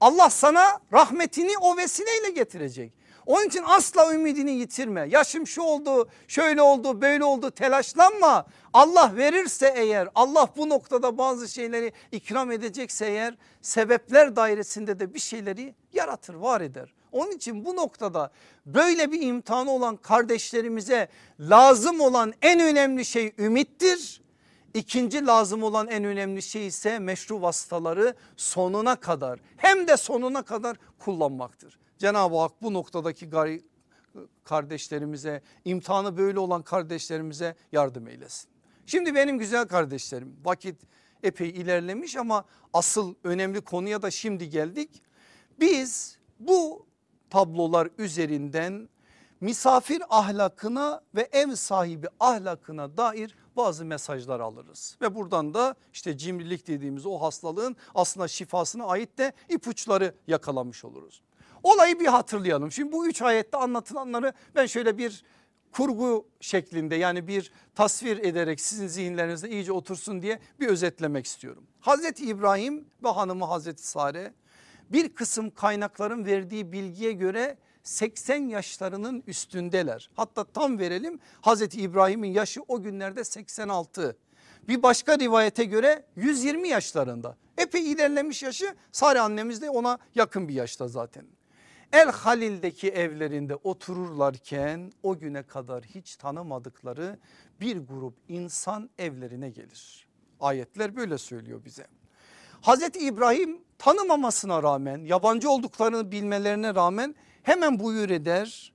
Allah sana rahmetini o vesileyle getirecek. Onun için asla ümidini yitirme. Yaşım şu oldu, şöyle oldu, böyle oldu telaşlanma. Allah verirse eğer Allah bu noktada bazı şeyleri ikram edecekse eğer sebepler dairesinde de bir şeyleri yaratır, var eder. Onun için bu noktada böyle bir imtihanı olan kardeşlerimize lazım olan en önemli şey ümittir. İkinci lazım olan en önemli şey ise meşru vasıtaları sonuna kadar hem de sonuna kadar kullanmaktır. Cenab-ı Hak bu noktadaki kardeşlerimize imtihanı böyle olan kardeşlerimize yardım eylesin. Şimdi benim güzel kardeşlerim vakit epey ilerlemiş ama asıl önemli konuya da şimdi geldik. Biz bu tablolar üzerinden misafir ahlakına ve ev sahibi ahlakına dair bazı mesajlar alırız. Ve buradan da işte cimrilik dediğimiz o hastalığın aslında şifasına ait de ipuçları yakalamış oluruz. Olayı bir hatırlayalım. Şimdi bu üç ayette anlatılanları ben şöyle bir kurgu şeklinde yani bir tasvir ederek sizin zihinlerinizde iyice otursun diye bir özetlemek istiyorum. Hazreti İbrahim ve hanımı Hazreti Sare bir kısım kaynakların verdiği bilgiye göre 80 yaşlarının üstündeler. Hatta tam verelim Hazreti İbrahim'in yaşı o günlerde 86. Bir başka rivayete göre 120 yaşlarında. Epey ilerlemiş yaşı Sare annemiz de ona yakın bir yaşta zaten. El Halil'deki evlerinde otururlarken o güne kadar hiç tanımadıkları bir grup insan evlerine gelir. Ayetler böyle söylüyor bize. Hazreti İbrahim tanımamasına rağmen yabancı olduklarını bilmelerine rağmen hemen buyur eder.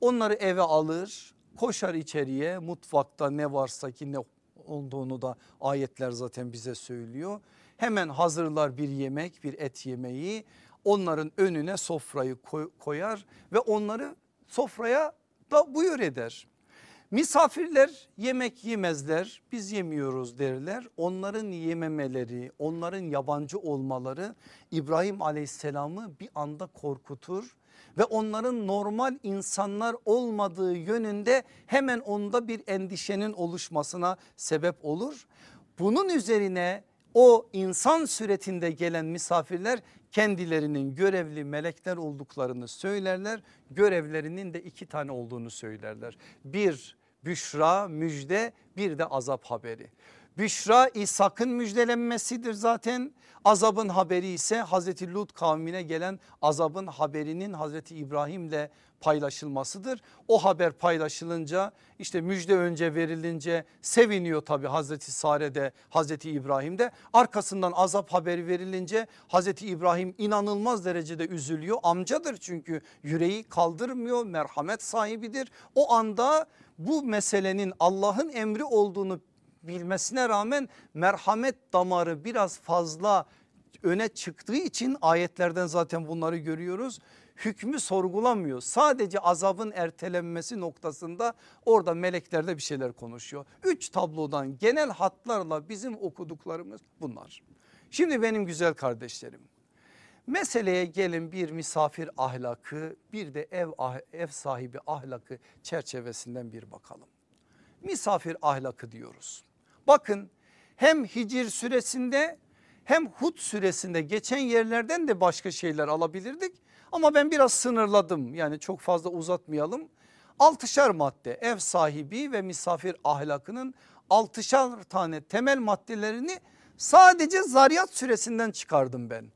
Onları eve alır koşar içeriye mutfakta ne varsa ki ne olduğunu da ayetler zaten bize söylüyor. Hemen hazırlar bir yemek bir et yemeği onların önüne sofrayı koyar ve onları sofraya da buyur eder. Misafirler yemek yemezler biz yemiyoruz derler. Onların yememeleri onların yabancı olmaları İbrahim aleyhisselamı bir anda korkutur ve onların normal insanlar olmadığı yönünde hemen onda bir endişenin oluşmasına sebep olur. Bunun üzerine o insan suretinde gelen misafirler kendilerinin görevli melekler olduklarını söylerler. Görevlerinin de iki tane olduğunu söylerler. Bir büşra müjde bir de azap haberi. Büşra İshak'ın müjdelenmesidir zaten. Azabın haberi ise Hazreti Lut kavmine gelen azabın haberinin Hazreti İbrahim'le paylaşılmasıdır. O haber paylaşılınca işte müjde önce verilince seviniyor tabi Hazreti Sare de Hazreti İbrahim de arkasından azap haberi verilince Hazreti İbrahim inanılmaz derecede üzülüyor amcadır çünkü yüreği kaldırmıyor merhamet sahibidir. O anda bu meselenin Allah'ın emri olduğunu bilmesine rağmen merhamet damarı biraz fazla öne çıktığı için ayetlerden zaten bunları görüyoruz. Hükmü sorgulamıyor sadece azabın ertelenmesi noktasında orada meleklerle bir şeyler konuşuyor. Üç tablodan genel hatlarla bizim okuduklarımız bunlar. Şimdi benim güzel kardeşlerim meseleye gelin bir misafir ahlakı bir de ev, ah, ev sahibi ahlakı çerçevesinden bir bakalım. Misafir ahlakı diyoruz. Bakın hem Hicr süresinde hem Hud süresinde geçen yerlerden de başka şeyler alabilirdik. Ama ben biraz sınırladım yani çok fazla uzatmayalım. Altışar madde ev sahibi ve misafir ahlakının altışar tane temel maddelerini sadece Zariyat süresinden çıkardım ben.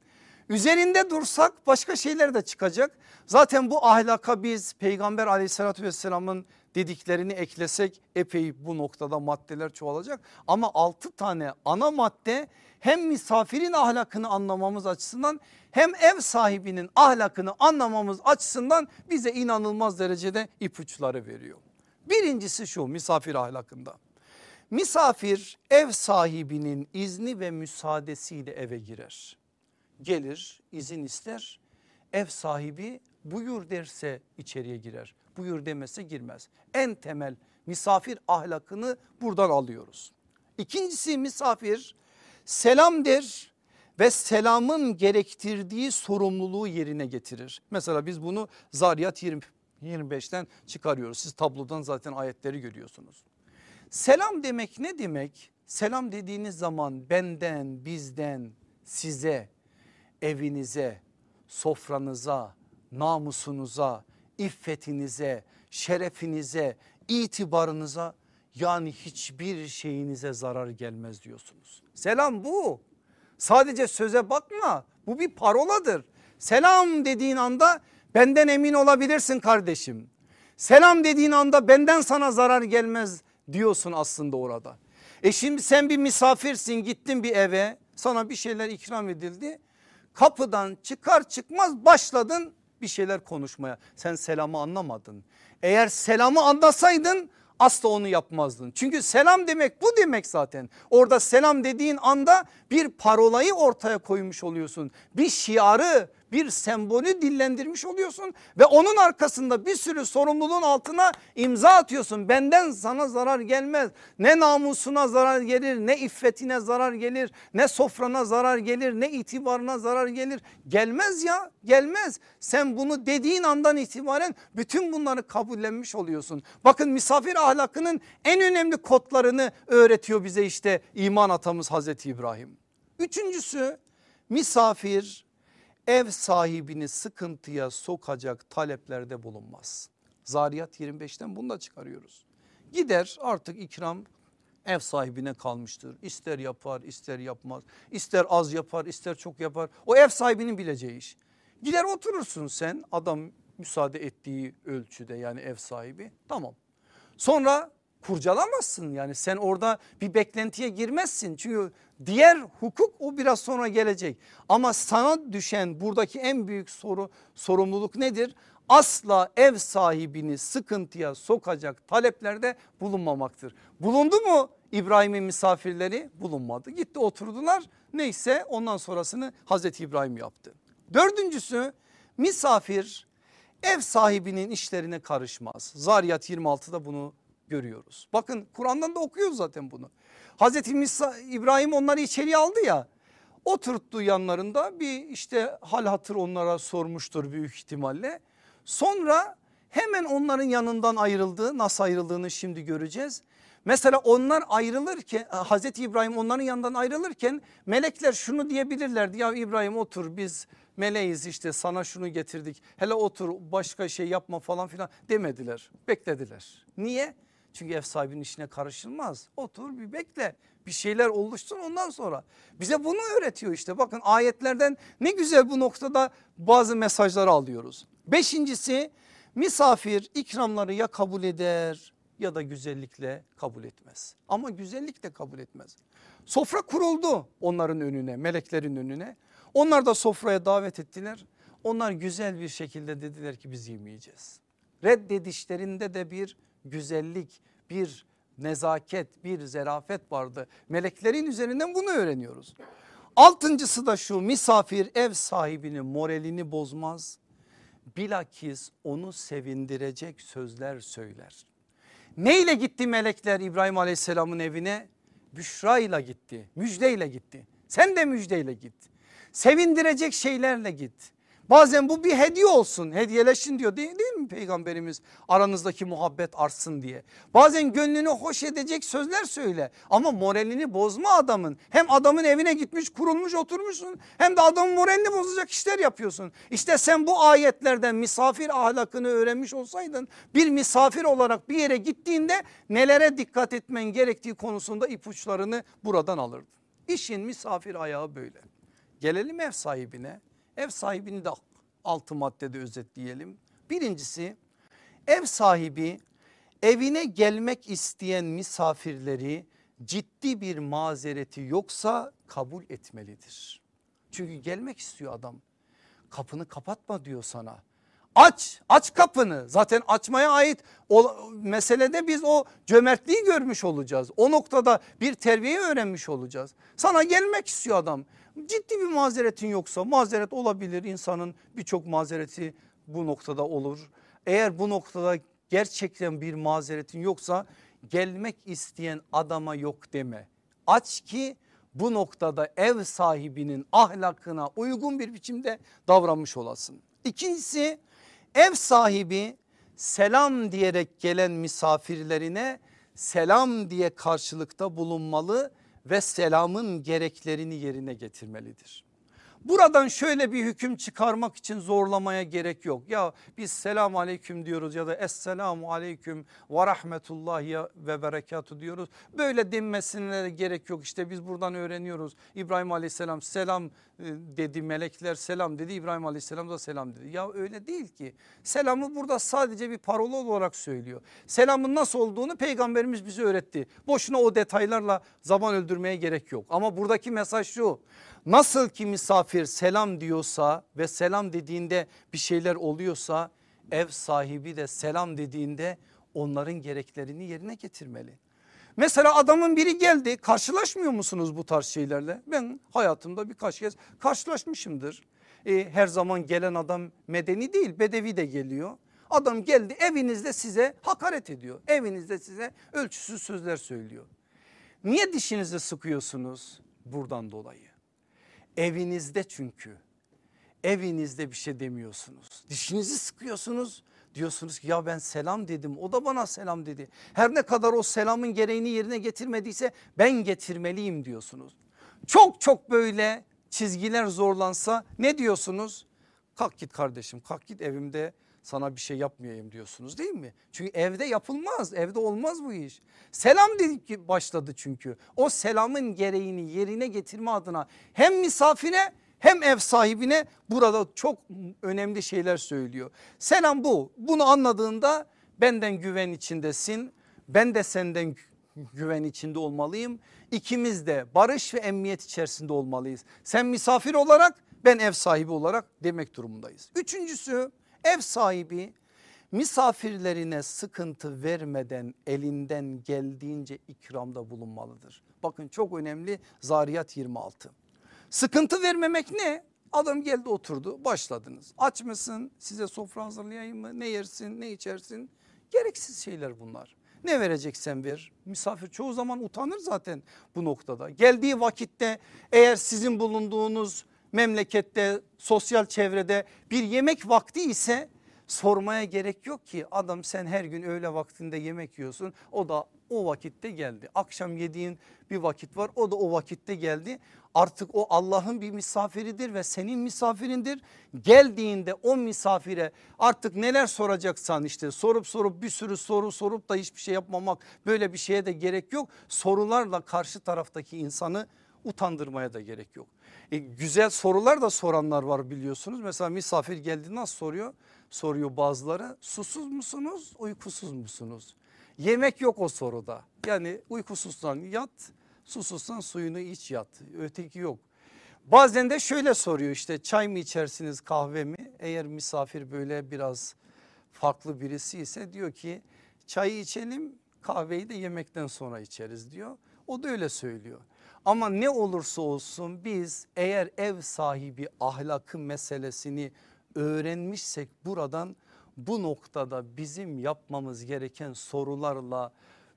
Üzerinde dursak başka şeyler de çıkacak. Zaten bu ahlaka biz peygamber aleyhissalatü vesselamın dediklerini eklesek epey bu noktada maddeler çoğalacak. Ama 6 tane ana madde hem misafirin ahlakını anlamamız açısından hem ev sahibinin ahlakını anlamamız açısından bize inanılmaz derecede ipuçları veriyor. Birincisi şu misafir ahlakında. Misafir ev sahibinin izni ve müsaadesiyle eve girer. Gelir izin ister ev sahibi buyur derse içeriye girer buyur demese girmez. En temel misafir ahlakını buradan alıyoruz. İkincisi misafir selam der ve selamın gerektirdiği sorumluluğu yerine getirir. Mesela biz bunu Zariyat 20, 25'ten çıkarıyoruz. Siz tablodan zaten ayetleri görüyorsunuz. Selam demek ne demek? Selam dediğiniz zaman benden, bizden, size, evinize, sofranıza, namusunuza, iffetinize, şerefinize, itibarınıza yani hiçbir şeyinize zarar gelmez diyorsunuz. Selam bu. Sadece söze bakma bu bir paroladır. Selam dediğin anda benden emin olabilirsin kardeşim. Selam dediğin anda benden sana zarar gelmez diyorsun aslında orada. E şimdi sen bir misafirsin gittin bir eve sana bir şeyler ikram edildi. Kapıdan çıkar çıkmaz başladın bir şeyler konuşmaya. Sen selamı anlamadın. Eğer selamı anlasaydın asla onu yapmazdın. Çünkü selam demek bu demek zaten. Orada selam dediğin anda bir parolayı ortaya koymuş oluyorsun. Bir şiarı bir sembolü dillendirmiş oluyorsun ve onun arkasında bir sürü sorumluluğun altına imza atıyorsun. Benden sana zarar gelmez. Ne namusuna zarar gelir, ne iffetine zarar gelir, ne sofrana zarar gelir, ne itibarına zarar gelir. Gelmez ya, gelmez. Sen bunu dediğin andan itibaren bütün bunları kabullenmiş oluyorsun. Bakın misafir ahlakının en önemli kodlarını öğretiyor bize işte iman atamız Hazreti İbrahim. Üçüncüsü misafir ev sahibini sıkıntıya sokacak taleplerde bulunmaz. Zariyat 25'ten bunu da çıkarıyoruz. Gider artık ikram ev sahibine kalmıştır. İster yapar ister yapmaz. İster az yapar ister çok yapar. O ev sahibinin bileceği iş. Gider oturursun sen adam müsaade ettiği ölçüde yani ev sahibi tamam. Sonra kurcalamazsın yani sen orada bir beklentiye girmezsin. Çünkü diğer hukuk o biraz sonra gelecek. Ama sana düşen buradaki en büyük soru sorumluluk nedir? Asla ev sahibini sıkıntıya sokacak taleplerde bulunmamaktır. Bulundu mu İbrahim'in misafirleri? Bulunmadı. Gitti oturdular. Neyse ondan sonrasını Hazreti İbrahim yaptı. Dördüncüsü misafir ev sahibinin işlerine karışmaz. Zariyat 26'da bunu görüyoruz. Bakın Kur'an'dan da okuyoruz zaten bunu. Hazreti Misa, İbrahim onları içeriye aldı ya. Oturttu yanlarında bir işte hal hatır onlara sormuştur büyük ihtimalle. Sonra hemen onların yanından ayrıldı. Nasıl ayrıldığını şimdi göreceğiz. Mesela onlar ayrılırken Hazreti İbrahim onların yanından ayrılırken melekler şunu diyebilirlerdi. Ya İbrahim otur biz meleğiz işte sana şunu getirdik. Hele otur başka şey yapma falan filan demediler. Beklediler. Niye? Çünkü ev sahibinin işine karışılmaz. Otur bir bekle bir şeyler oluşsun ondan sonra. Bize bunu öğretiyor işte bakın ayetlerden ne güzel bu noktada bazı mesajları alıyoruz. Beşincisi misafir ikramları ya kabul eder ya da güzellikle kabul etmez. Ama güzellikle kabul etmez. Sofra kuruldu onların önüne meleklerin önüne. Onlar da sofraya davet ettiler. Onlar güzel bir şekilde dediler ki biz yemeyeceğiz. Reddedişlerinde de bir güzellik, bir nezaket, bir zerafet vardı. Meleklerin üzerinden bunu öğreniyoruz. Altıncısı da şu misafir ev sahibinin moralini bozmaz. Bilakis onu sevindirecek sözler söyler. Neyle gitti melekler İbrahim Aleyhisselam'ın evine? Büşra ile gitti, müjdeyle gitti. Sen de müjdeyle git. Sevindirecek şeylerle git. Bazen bu bir hediye olsun hediyeleşin diyor değil, değil mi peygamberimiz aranızdaki muhabbet artsın diye. Bazen gönlünü hoş edecek sözler söyle ama moralini bozma adamın. Hem adamın evine gitmiş kurulmuş oturmuşsun hem de adamın moralini bozacak işler yapıyorsun. İşte sen bu ayetlerden misafir ahlakını öğrenmiş olsaydın bir misafir olarak bir yere gittiğinde nelere dikkat etmen gerektiği konusunda ipuçlarını buradan alırdın. İşin misafir ayağı böyle. Gelelim ev sahibine. Ev sahibini de altı maddede özetleyelim. Birincisi ev sahibi evine gelmek isteyen misafirleri ciddi bir mazereti yoksa kabul etmelidir. Çünkü gelmek istiyor adam. Kapını kapatma diyor sana. Aç aç kapını zaten açmaya ait o meselede biz o cömertliği görmüş olacağız. O noktada bir terbiyeyi öğrenmiş olacağız. Sana gelmek istiyor adam ciddi bir mazeretin yoksa mazeret olabilir insanın birçok mazereti bu noktada olur. Eğer bu noktada gerçekten bir mazeretin yoksa gelmek isteyen adama yok deme. Aç ki bu noktada ev sahibinin ahlakına uygun bir biçimde davranmış olasın. İkincisi ev sahibi selam diyerek gelen misafirlerine selam diye karşılıkta bulunmalı ve selamın gereklerini yerine getirmelidir. Buradan şöyle bir hüküm çıkarmak için zorlamaya gerek yok. Ya biz selam aleyküm diyoruz ya da esselamu aleyküm ve rahmetullahi ve berekatü diyoruz. Böyle denmesine de gerek yok. İşte biz buradan öğreniyoruz. İbrahim aleyhisselam selam e, dedi melekler selam dedi İbrahim aleyhisselam da selam dedi. Ya öyle değil ki. Selamı burada sadece bir parola olarak söylüyor. Selamın nasıl olduğunu peygamberimiz bize öğretti. Boşuna o detaylarla zaman öldürmeye gerek yok. Ama buradaki mesaj şu. Nasıl ki misafir selam diyorsa ve selam dediğinde bir şeyler oluyorsa ev sahibi de selam dediğinde onların gereklerini yerine getirmeli. Mesela adamın biri geldi karşılaşmıyor musunuz bu tarz şeylerle? Ben hayatımda birkaç kez karşılaşmışımdır. E, her zaman gelen adam medeni değil bedevi de geliyor. Adam geldi evinizde size hakaret ediyor. Evinizde size ölçüsüz sözler söylüyor. Niye dişinizi sıkıyorsunuz? Buradan dolayı. Evinizde çünkü. Evinizde bir şey demiyorsunuz. Dişinizi sıkıyorsunuz. Diyorsunuz ki ya ben selam dedim o da bana selam dedi. Her ne kadar o selamın gereğini yerine getirmediyse ben getirmeliyim diyorsunuz. Çok çok böyle çizgiler zorlansa ne diyorsunuz? Kalk git kardeşim kalk git evimde sana bir şey yapmayayım diyorsunuz değil mi? Çünkü evde yapılmaz evde olmaz bu iş. Selam dedik başladı çünkü o selamın gereğini yerine getirme adına hem misafire hem ev sahibine burada çok önemli şeyler söylüyor. Selam bu bunu anladığında benden güven içindesin ben de senden güven içinde olmalıyım. İkimiz de barış ve emniyet içerisinde olmalıyız. Sen misafir olarak ben ev sahibi olarak demek durumundayız. Üçüncüsü Ev sahibi misafirlerine sıkıntı vermeden elinden geldiğince ikramda bulunmalıdır. Bakın çok önemli Zariyat 26. Sıkıntı vermemek ne? Adam geldi oturdu başladınız. Aç mısın size sofra hazırlayayım mı? Ne yersin ne içersin? Gereksiz şeyler bunlar. Ne vereceksen ver. Misafir çoğu zaman utanır zaten bu noktada. Geldiği vakitte eğer sizin bulunduğunuz memlekette sosyal çevrede bir yemek vakti ise sormaya gerek yok ki adam sen her gün öğle vaktinde yemek yiyorsun o da o vakitte geldi. Akşam yediğin bir vakit var o da o vakitte geldi. Artık o Allah'ın bir misafiridir ve senin misafirindir. Geldiğinde o misafire artık neler soracaksan işte sorup sorup bir sürü soru sorup da hiçbir şey yapmamak böyle bir şeye de gerek yok. Sorularla karşı taraftaki insanı utandırmaya da gerek yok. E, güzel sorular da soranlar var biliyorsunuz. Mesela misafir geldi nasıl soruyor? Soruyor bazıları susuz musunuz uykusuz musunuz? Yemek yok o soruda. Yani uykusuzsan yat susuzsan suyunu iç yat öteki yok. Bazen de şöyle soruyor işte çay mı içersiniz kahve mi? Eğer misafir böyle biraz farklı birisi ise diyor ki çayı içelim kahveyi de yemekten sonra içeriz diyor. O da öyle söylüyor. Ama ne olursa olsun biz eğer ev sahibi ahlakı meselesini öğrenmişsek buradan bu noktada bizim yapmamız gereken sorularla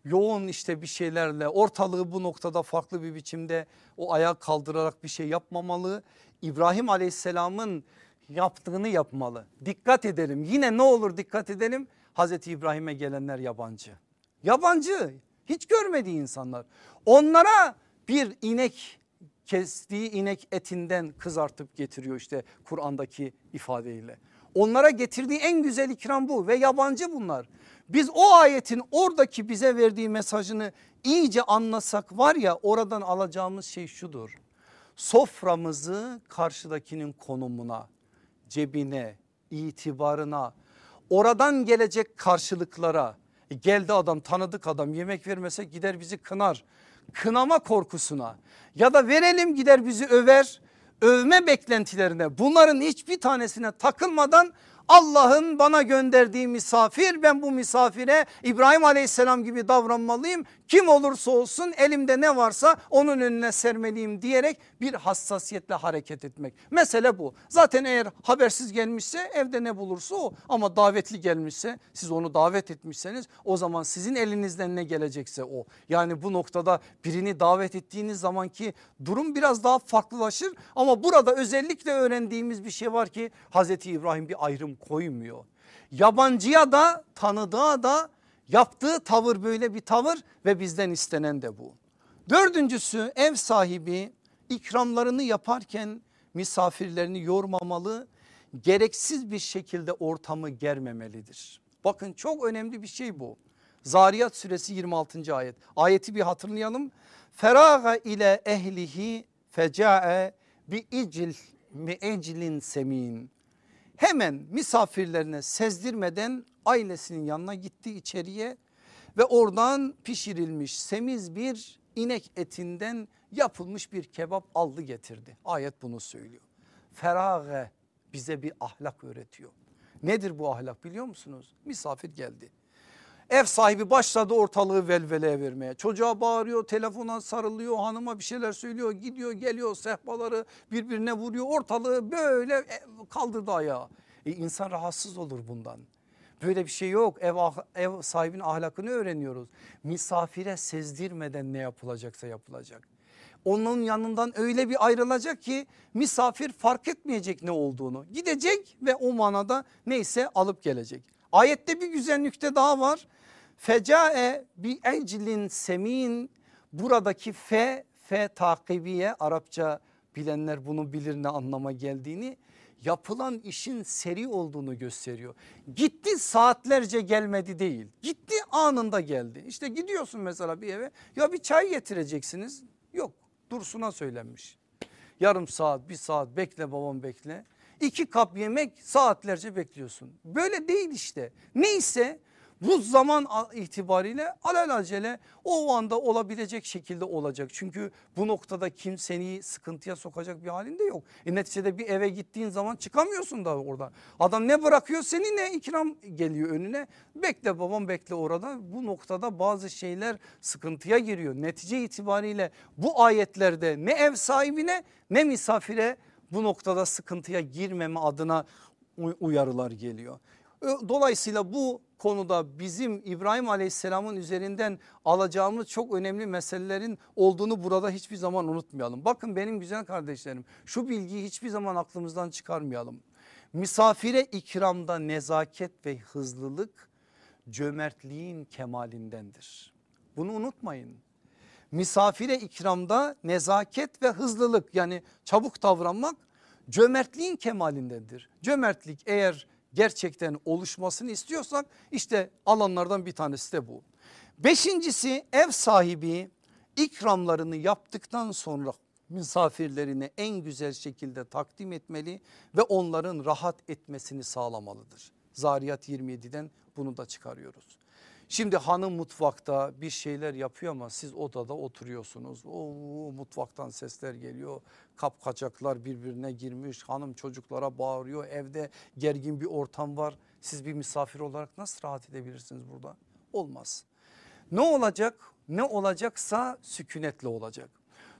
yoğun işte bir şeylerle ortalığı bu noktada farklı bir biçimde o ayağa kaldırarak bir şey yapmamalı. İbrahim aleyhisselamın yaptığını yapmalı. Dikkat edelim yine ne olur dikkat edelim Hazreti İbrahim'e gelenler yabancı. Yabancı hiç görmediği insanlar. Onlara bir inek kestiği inek etinden kızartıp getiriyor işte Kur'an'daki ifadeyle. Onlara getirdiği en güzel ikram bu ve yabancı bunlar. Biz o ayetin oradaki bize verdiği mesajını iyice anlasak var ya oradan alacağımız şey şudur. Soframızı karşıdakinin konumuna, cebine, itibarına, oradan gelecek karşılıklara e geldi adam tanıdık adam yemek vermese gider bizi kınar kınama korkusuna ya da verelim gider bizi över övme beklentilerine bunların hiçbir tanesine takılmadan Allah'ın bana gönderdiği misafir ben bu misafire İbrahim aleyhisselam gibi davranmalıyım. Kim olursa olsun elimde ne varsa onun önüne sermeliyim diyerek bir hassasiyetle hareket etmek. Mesele bu. Zaten eğer habersiz gelmişse evde ne bulursa o ama davetli gelmişse siz onu davet etmişseniz o zaman sizin elinizden ne gelecekse o. Yani bu noktada birini davet ettiğiniz zamanki durum biraz daha farklılaşır ama burada özellikle öğrendiğimiz bir şey var ki Hazreti İbrahim bir ayrım koymuyor. Yabancıya da tanıdığa da yaptığı tavır böyle bir tavır ve bizden istenen de bu. Dördüncüsü ev sahibi ikramlarını yaparken misafirlerini yormamalı, gereksiz bir şekilde ortamı germemelidir. Bakın çok önemli bir şey bu. Zariyat suresi 26. ayet. Ayeti bir hatırlayalım. Feraga ile ehlihi fecae bi icil mi eclin semin. Hemen misafirlerine sezdirmeden ailesinin yanına gitti içeriye ve oradan pişirilmiş semiz bir inek etinden yapılmış bir kebap aldı getirdi. Ayet bunu söylüyor. Ferage bize bir ahlak öğretiyor. Nedir bu ahlak biliyor musunuz? Misafir geldi. Ev sahibi başladı ortalığı velveleye vermeye. Çocuğa bağırıyor, telefona sarılıyor, hanıma bir şeyler söylüyor, gidiyor geliyor sehpaları birbirine vuruyor. Ortalığı böyle e, kaldırdı ayağa. E insan rahatsız olur bundan. Böyle bir şey yok. Ev, ev sahibinin ahlakını öğreniyoruz. Misafire sezdirmeden ne yapılacaksa yapılacak. Onun yanından öyle bir ayrılacak ki misafir fark etmeyecek ne olduğunu. Gidecek ve o manada neyse alıp gelecek. Ayette bir güzel nükte daha var. Fecae bi eclin semin buradaki fe fe takibiye Arapça bilenler bunu bilir ne anlama geldiğini yapılan işin seri olduğunu gösteriyor. Gitti saatlerce gelmedi değil gitti anında geldi. İşte gidiyorsun mesela bir eve ya bir çay getireceksiniz yok Dursun'a söylenmiş. Yarım saat bir saat bekle babam bekle. İki kap yemek saatlerce bekliyorsun. Böyle değil işte. Neyse bu zaman itibariyle alelacele o anda olabilecek şekilde olacak. Çünkü bu noktada kimseyi sıkıntıya sokacak bir halinde yok. E neticede bir eve gittiğin zaman çıkamıyorsun da orada. Adam ne bırakıyor seni ne ikram geliyor önüne. Bekle babam bekle orada. Bu noktada bazı şeyler sıkıntıya giriyor. Netice itibariyle bu ayetlerde ne ev sahibine ne misafire bu noktada sıkıntıya girmeme adına uyarılar geliyor. Dolayısıyla bu konuda bizim İbrahim Aleyhisselam'ın üzerinden alacağımız çok önemli meselelerin olduğunu burada hiçbir zaman unutmayalım. Bakın benim güzel kardeşlerim şu bilgiyi hiçbir zaman aklımızdan çıkarmayalım. Misafire ikramda nezaket ve hızlılık cömertliğin kemalindendir. Bunu unutmayın. Misafire ikramda nezaket ve hızlılık yani çabuk davranmak cömertliğin kemalindendir. Cömertlik eğer gerçekten oluşmasını istiyorsak işte alanlardan bir tanesi de bu. Beşincisi ev sahibi ikramlarını yaptıktan sonra misafirlerine en güzel şekilde takdim etmeli ve onların rahat etmesini sağlamalıdır. Zariyat 27'den bunu da çıkarıyoruz. Şimdi hanım mutfakta bir şeyler yapıyor ama siz odada oturuyorsunuz. O mutfaktan sesler geliyor. Kapkaçaklar birbirine girmiş. Hanım çocuklara bağırıyor. Evde gergin bir ortam var. Siz bir misafir olarak nasıl rahat edebilirsiniz burada? Olmaz. Ne olacak? Ne olacaksa sükunetle olacak.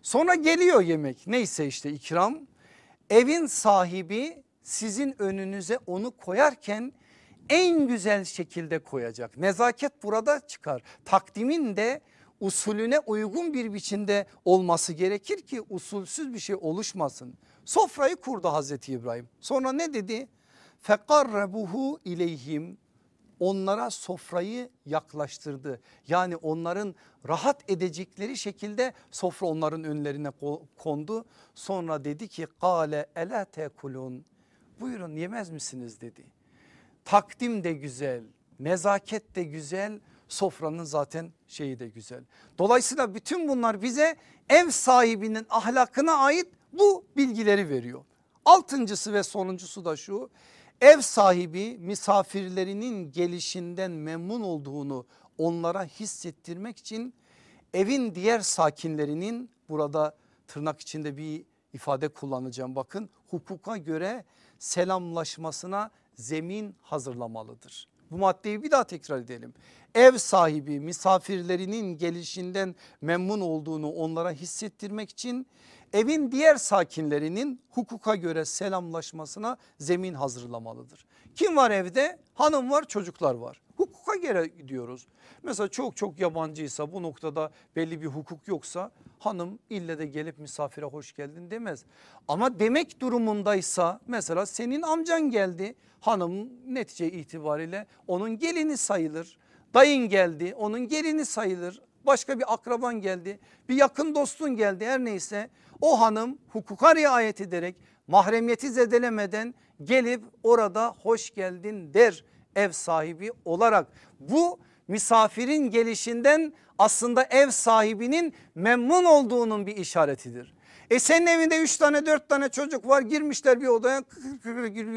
Sonra geliyor yemek. Neyse işte ikram. Evin sahibi sizin önünüze onu koyarken en güzel şekilde koyacak. Nezaket burada çıkar. Takdimin de usulüne uygun bir biçimde olması gerekir ki usulsüz bir şey oluşmasın. Sofrayı kurdu Hazreti İbrahim. Sonra ne dedi? Fekarrebuhu ileyhim onlara sofrayı yaklaştırdı. Yani onların rahat edecekleri şekilde sofra onların önlerine kondu. Sonra dedi ki kale ela tekulun buyurun yemez misiniz dedi. Takdim de güzel, nezaket de güzel, sofranın zaten şeyi de güzel. Dolayısıyla bütün bunlar bize ev sahibinin ahlakına ait bu bilgileri veriyor. Altıncısı ve sonuncusu da şu ev sahibi misafirlerinin gelişinden memnun olduğunu onlara hissettirmek için evin diğer sakinlerinin burada tırnak içinde bir ifade kullanacağım bakın hukuka göre selamlaşmasına zemin hazırlamalıdır. Bu maddeyi bir daha tekrar edelim. Ev sahibi misafirlerinin gelişinden memnun olduğunu onlara hissettirmek için evin diğer sakinlerinin hukuka göre selamlaşmasına zemin hazırlamalıdır. Kim var evde? Hanım var çocuklar var. Hukuka göre gidiyoruz. Mesela çok çok yabancıysa bu noktada belli bir hukuk yoksa hanım ille de gelip misafire hoş geldin demez. Ama demek durumundaysa mesela senin amcan geldi hanım netice itibariyle onun gelini sayılır. Dayın geldi onun gelini sayılır. Başka bir akraban geldi bir yakın dostun geldi her neyse o hanım hukuka riayet ederek mahremiyeti zedelemeden gelip orada hoş geldin der ev sahibi olarak. Bu misafirin gelişinden aslında ev sahibinin memnun olduğunun bir işaretidir. E senin evinde 3 tane 4 tane çocuk var girmişler bir odaya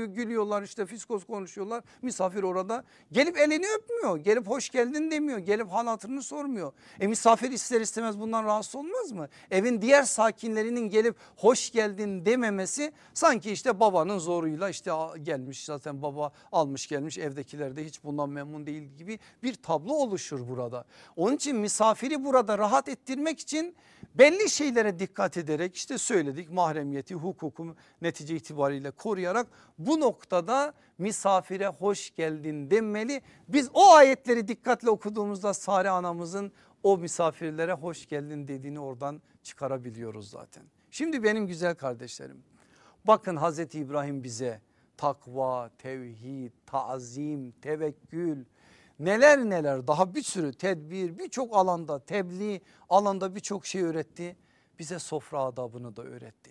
gülüyorlar işte fiskos konuşuyorlar. Misafir orada gelip elini öpmüyor gelip hoş geldin demiyor gelip hal hatırını sormuyor. E misafir ister istemez bundan rahatsız olmaz mı? Evin diğer sakinlerinin gelip hoş geldin dememesi sanki işte babanın zoruyla işte gelmiş zaten baba almış gelmiş evdekiler de hiç bundan memnun değil gibi bir tablo oluşur burada. Onun için misafiri burada rahat ettirmek için belli şeylere dikkat ederek işte söyledik mahremiyeti hukuku netice itibariyle koruyarak bu noktada misafire hoş geldin demeli. Biz o ayetleri dikkatle okuduğumuzda Sare anamızın o misafirlere hoş geldin dediğini oradan çıkarabiliyoruz zaten. Şimdi benim güzel kardeşlerim bakın Hazreti İbrahim bize takva, tevhid, tazim, tevekkül neler neler daha bir sürü tedbir birçok alanda tebliğ alanda birçok şey öğretti. Bize sofra adabını da öğretti.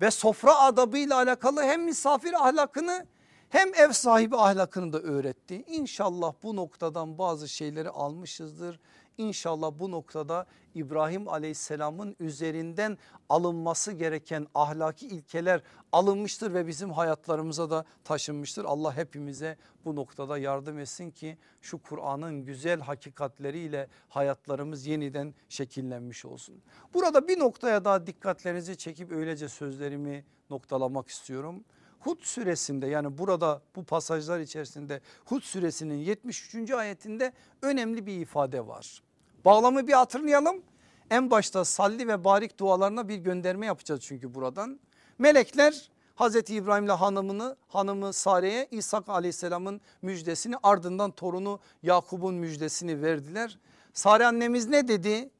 Ve sofra adabıyla alakalı hem misafir ahlakını hem ev sahibi ahlakını da öğretti. İnşallah bu noktadan bazı şeyleri almışızdır. İnşallah bu noktada İbrahim aleyhisselamın üzerinden alınması gereken ahlaki ilkeler alınmıştır ve bizim hayatlarımıza da taşınmıştır. Allah hepimize bu noktada yardım etsin ki şu Kur'an'ın güzel hakikatleriyle hayatlarımız yeniden şekillenmiş olsun. Burada bir noktaya daha dikkatlerinizi çekip öylece sözlerimi noktalamak istiyorum. Hud suresinde yani burada bu pasajlar içerisinde Hud suresinin 73. ayetinde önemli bir ifade var. Bağlamı bir hatırlayalım. En başta salli ve barik dualarına bir gönderme yapacağız çünkü buradan. Melekler Hazreti İbrahim'le hanımını hanımı Sare'ye İshak aleyhisselamın müjdesini ardından torunu Yakub'un müjdesini verdiler. Sare annemiz ne dedi?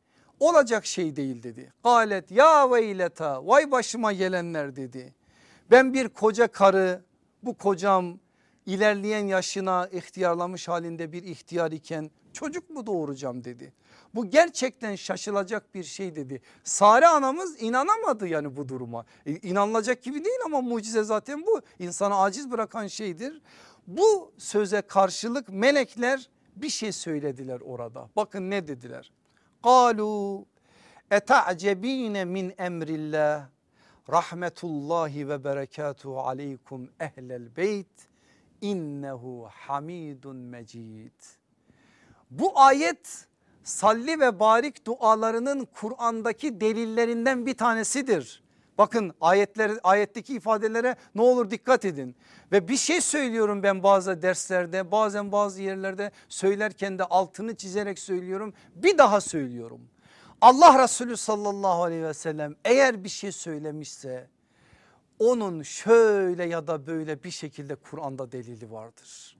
Olacak şey değil dedi. Galet ya veyleta vay başıma gelenler dedi. Ben bir koca karı bu kocam ilerleyen yaşına ihtiyarlamış halinde bir ihtiyar iken çocuk mu doğuracağım dedi. Bu gerçekten şaşılacak bir şey dedi. Sare anamız inanamadı yani bu duruma. E, inanılacak gibi değil ama mucize zaten bu. İnsanı aciz bırakan şeydir. Bu söze karşılık melekler bir şey söylediler orada. Bakın ne dediler? Kalu eta'cebine min emrillah rahmetullahi ve berekatuhu aleykum ehlel beyt innehu hamidun mecid. Bu ayet salli ve barik dualarının Kur'an'daki delillerinden bir tanesidir. Bakın ayetler, ayetteki ifadelere ne olur dikkat edin. Ve bir şey söylüyorum ben bazı derslerde bazen bazı yerlerde söylerken de altını çizerek söylüyorum. Bir daha söylüyorum. Allah Resulü sallallahu aleyhi ve sellem eğer bir şey söylemişse onun şöyle ya da böyle bir şekilde Kur'an'da delili vardır.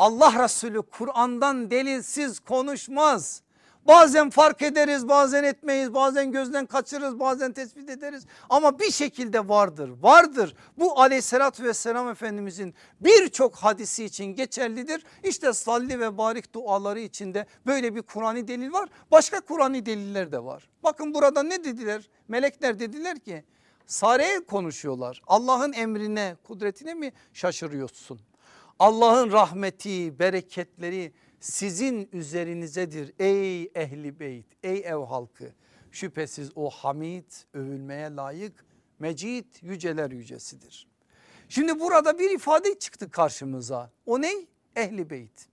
Allah Resulü Kur'an'dan delilsiz konuşmaz. Bazen fark ederiz bazen etmeyiz bazen gözden kaçırırız bazen tespit ederiz ama bir şekilde vardır vardır. Bu aleyhissalatü vesselam efendimizin birçok hadisi için geçerlidir. İşte salli ve barik duaları içinde böyle bir Kur'an'ı delil var başka Kur'an'ı deliller de var. Bakın burada ne dediler melekler dediler ki Sare'ye konuşuyorlar Allah'ın emrine kudretine mi şaşırıyorsun? Allah'ın rahmeti bereketleri sizin üzerinizedir ey ehli beyt ey ev halkı. Şüphesiz o hamid övülmeye layık mecid yüceler yücesidir. Şimdi burada bir ifade çıktı karşımıza o ne? Ehli beyt.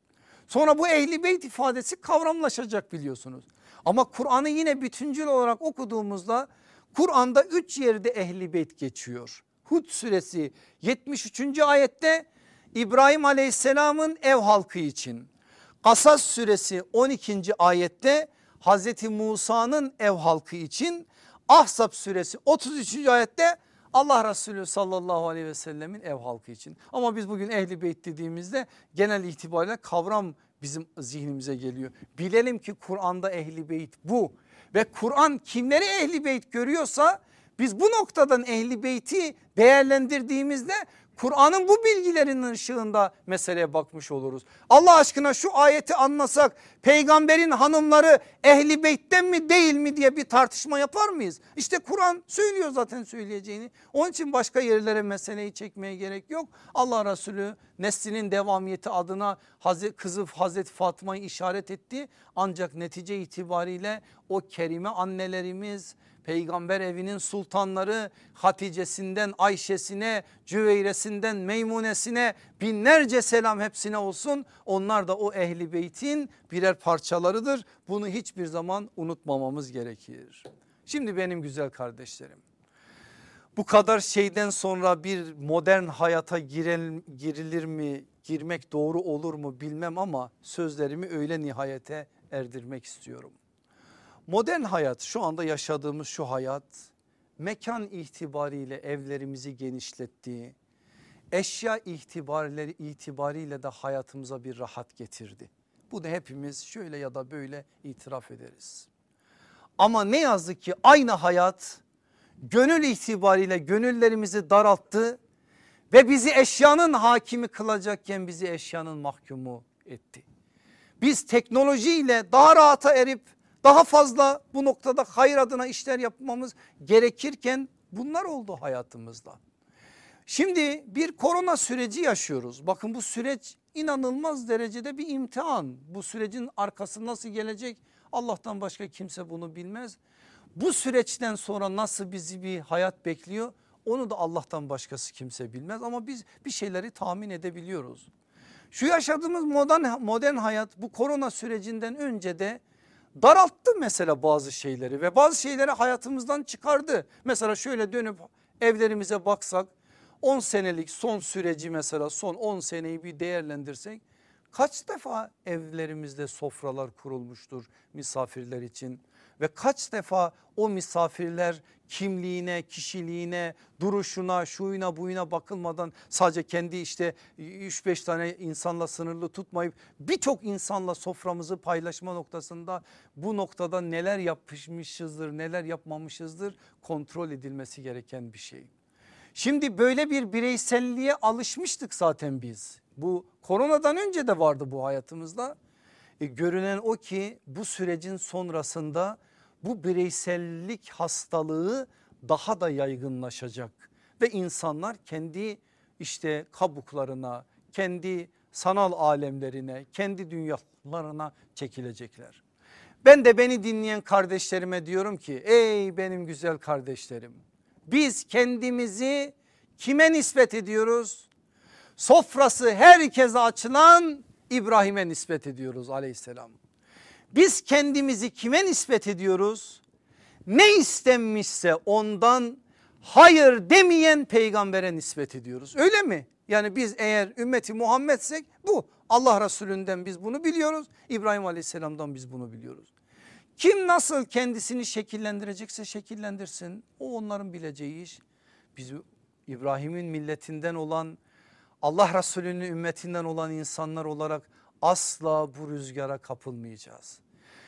Sonra bu ehli beyt ifadesi kavramlaşacak biliyorsunuz. Ama Kur'an'ı yine bütüncül olarak okuduğumuzda Kur'an'da üç yerde ehli beyt geçiyor. Hud suresi 73. ayette İbrahim aleyhisselamın ev halkı için. Kasas suresi 12. ayette Hazreti Musa'nın ev halkı için Ahzab suresi 33. ayette Allah Resulü sallallahu aleyhi ve sellemin ev halkı için. Ama biz bugün ehli beyt dediğimizde genel itibariyle kavram bizim zihnimize geliyor. Bilelim ki Kur'an'da ehli beyt bu ve Kur'an kimleri ehli beyt görüyorsa biz bu noktadan ehli beyti değerlendirdiğimizde Kur'an'ın bu bilgilerinin ışığında meseleye bakmış oluruz. Allah aşkına şu ayeti anlasak peygamberin hanımları ehli beytten mi değil mi diye bir tartışma yapar mıyız? İşte Kur'an söylüyor zaten söyleyeceğini. Onun için başka yerlere meseleyi çekmeye gerek yok. Allah Resulü neslinin devamiyeti adına kızı Hazreti Fatma'yı işaret etti. Ancak netice itibariyle o kerime annelerimiz peygamber evinin sultanları Hatice'sinden Ayşe'sine, Cüveyresinden Meymune'sine binlerce selam hepsine olsun. Onlar da o ehli beytin birer parçalarıdır. Bunu hiçbir zaman unutmamamız gerekir. Şimdi benim güzel kardeşlerim bu kadar şeyden sonra bir modern hayata girel, girilir mi girmek doğru olur mu bilmem ama sözlerimi öyle nihayete erdirmek istiyorum. Modern hayat şu anda yaşadığımız şu hayat mekan itibariyle evlerimizi genişletti. Eşya itibariyle, itibariyle de hayatımıza bir rahat getirdi. Bu da hepimiz şöyle ya da böyle itiraf ederiz. Ama ne yazık ki aynı hayat gönül itibariyle gönüllerimizi daralttı ve bizi eşyanın hakimi kılacakken bizi eşyanın mahkumu etti. Biz teknolojiyle daha rahata erip daha fazla bu noktada hayır adına işler yapmamız gerekirken bunlar oldu hayatımızda. Şimdi bir korona süreci yaşıyoruz. Bakın bu süreç inanılmaz derecede bir imtihan. Bu sürecin arkası nasıl gelecek Allah'tan başka kimse bunu bilmez. Bu süreçten sonra nasıl bizi bir hayat bekliyor onu da Allah'tan başkası kimse bilmez ama biz bir şeyleri tahmin edebiliyoruz. Şu yaşadığımız modern, modern hayat bu korona sürecinden önce de daralttı mesela bazı şeyleri ve bazı şeyleri hayatımızdan çıkardı. Mesela şöyle dönüp evlerimize baksak 10 senelik son süreci mesela son 10 seneyi bir değerlendirsek kaç defa evlerimizde sofralar kurulmuştur misafirler için ve kaç defa o misafirler kimliğine, kişiliğine, duruşuna, şuyuna buyuna bakılmadan sadece kendi işte 3-5 tane insanla sınırlı tutmayıp birçok insanla soframızı paylaşma noktasında bu noktada neler yapmışızdır, neler yapmamışızdır kontrol edilmesi gereken bir şey. Şimdi böyle bir bireyselliğe alışmıştık zaten biz. Bu koronadan önce de vardı bu hayatımızda. E, görünen o ki bu sürecin sonrasında bu bireysellik hastalığı daha da yaygınlaşacak ve insanlar kendi işte kabuklarına, kendi sanal alemlerine, kendi dünyalarına çekilecekler. Ben de beni dinleyen kardeşlerime diyorum ki ey benim güzel kardeşlerim biz kendimizi kime nispet ediyoruz? Sofrası herkese açılan İbrahim'e nispet ediyoruz aleyhisselam. Biz kendimizi kime nispet ediyoruz? Ne istenmişse ondan hayır demeyen peygambere nispet ediyoruz öyle mi? Yani biz eğer ümmeti Muhammed'sek bu Allah Resulünden biz bunu biliyoruz. İbrahim Aleyhisselam'dan biz bunu biliyoruz. Kim nasıl kendisini şekillendirecekse şekillendirsin. O onların bileceği iş. Biz İbrahim'in milletinden olan Allah Resulü'nün ümmetinden olan insanlar olarak asla bu rüzgara kapılmayacağız.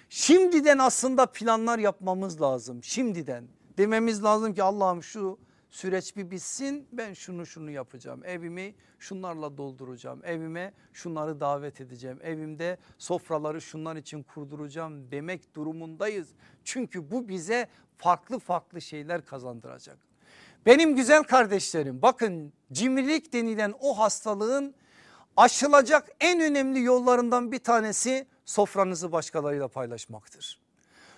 Şimdiden aslında planlar yapmamız lazım. Şimdiden dememiz lazım ki Allah'ım şu süreç bir bitsin ben şunu şunu yapacağım. Evimi şunlarla dolduracağım. Evime şunları davet edeceğim. Evimde sofraları şunlar için kurduracağım demek durumundayız. Çünkü bu bize farklı farklı şeyler kazandıracak. Benim güzel kardeşlerim bakın cimrilik denilen o hastalığın aşılacak en önemli yollarından bir tanesi sofranızı başkalarıyla paylaşmaktır.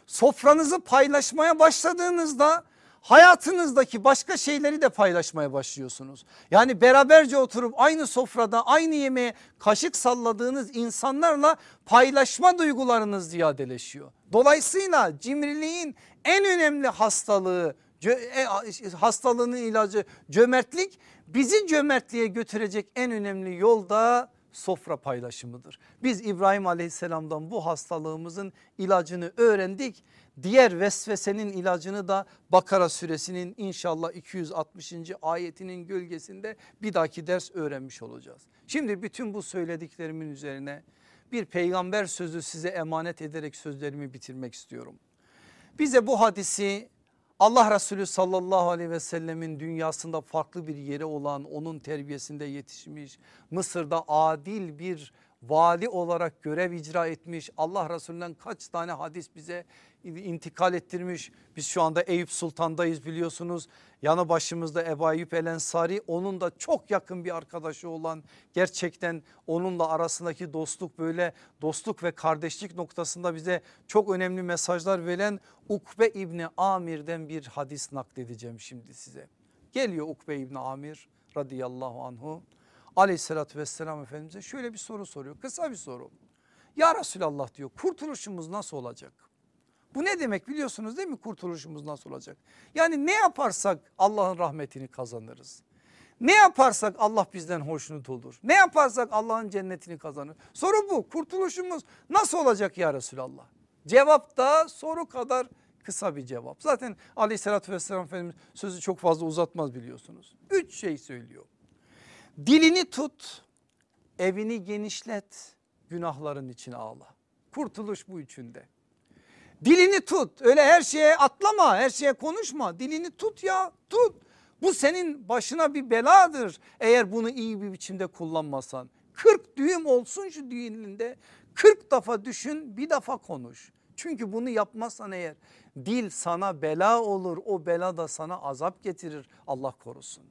Sofranızı paylaşmaya başladığınızda hayatınızdaki başka şeyleri de paylaşmaya başlıyorsunuz. Yani beraberce oturup aynı sofrada aynı yemeğe kaşık salladığınız insanlarla paylaşma duygularınız ziyadeleşiyor. Dolayısıyla cimriliğin en önemli hastalığı e, hastalığının ilacı cömertlik bizi cömertliğe götürecek en önemli yol da sofra paylaşımıdır. Biz İbrahim aleyhisselamdan bu hastalığımızın ilacını öğrendik. Diğer vesvesenin ilacını da Bakara suresinin inşallah 260. ayetinin gölgesinde bir dahaki ders öğrenmiş olacağız. Şimdi bütün bu söylediklerimin üzerine bir peygamber sözü size emanet ederek sözlerimi bitirmek istiyorum. Bize bu hadisi Allah Resulü sallallahu aleyhi ve sellemin dünyasında farklı bir yeri olan onun terbiyesinde yetişmiş. Mısır'da adil bir vali olarak görev icra etmiş. Allah Resulü'nden kaç tane hadis bize intikal ettirmiş. Biz şu anda Eyüp Sultan'dayız biliyorsunuz. Yanı başımızda Ebu Eyyub El Ensari onun da çok yakın bir arkadaşı olan gerçekten onunla arasındaki dostluk böyle dostluk ve kardeşlik noktasında bize çok önemli mesajlar veren Ukbe İbni Amir'den bir hadis nakledeceğim şimdi size. Geliyor Ukbe İbni Amir radıyallahu anhu aleyhissalatü vesselam Efendimiz'e şöyle bir soru soruyor. Kısa bir soru. Ya Resulallah diyor kurtuluşumuz nasıl olacak? Bu ne demek biliyorsunuz değil mi kurtuluşumuz nasıl olacak? Yani ne yaparsak Allah'ın rahmetini kazanırız. Ne yaparsak Allah bizden hoşnut olur. Ne yaparsak Allah'ın cennetini kazanır. Soru bu kurtuluşumuz nasıl olacak ya Resulallah? Cevap da soru kadar kısa bir cevap. Zaten aleyhissalatü vesselam Efendimiz sözü çok fazla uzatmaz biliyorsunuz. Üç şey söylüyor. Dilini tut, evini genişlet, günahların için ağla. Kurtuluş bu üçünde. Dilini tut öyle her şeye atlama her şeye konuşma dilini tut ya tut. Bu senin başına bir beladır eğer bunu iyi bir biçimde kullanmasan. 40 düğüm olsun şu düğününde 40 defa düşün bir defa konuş. Çünkü bunu yapmazsan eğer dil sana bela olur o bela da sana azap getirir Allah korusun.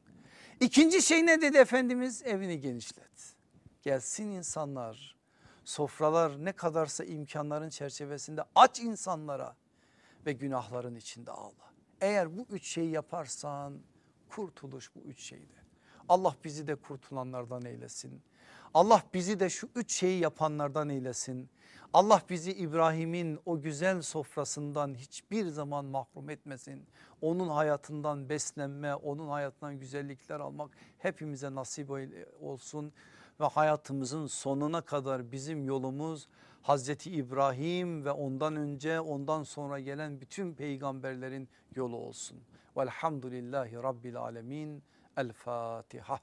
İkinci şey ne dedi Efendimiz evini genişlet. Gelsin insanlar sofralar ne kadarsa imkanların çerçevesinde aç insanlara ve günahların içinde ağla. Eğer bu üç şeyi yaparsan kurtuluş bu üç şeyde. Allah bizi de kurtulanlardan eylesin. Allah bizi de şu üç şeyi yapanlardan eylesin. Allah bizi İbrahim'in o güzel sofrasından hiçbir zaman mahrum etmesin. Onun hayatından beslenme, onun hayatından güzellikler almak hepimize nasip olsun ve hayatımızın sonuna kadar bizim yolumuz Hazreti İbrahim ve ondan önce ondan sonra gelen bütün peygamberlerin yolu olsun. Velhamdülillahi Rabbil Alemin. El Fatiha.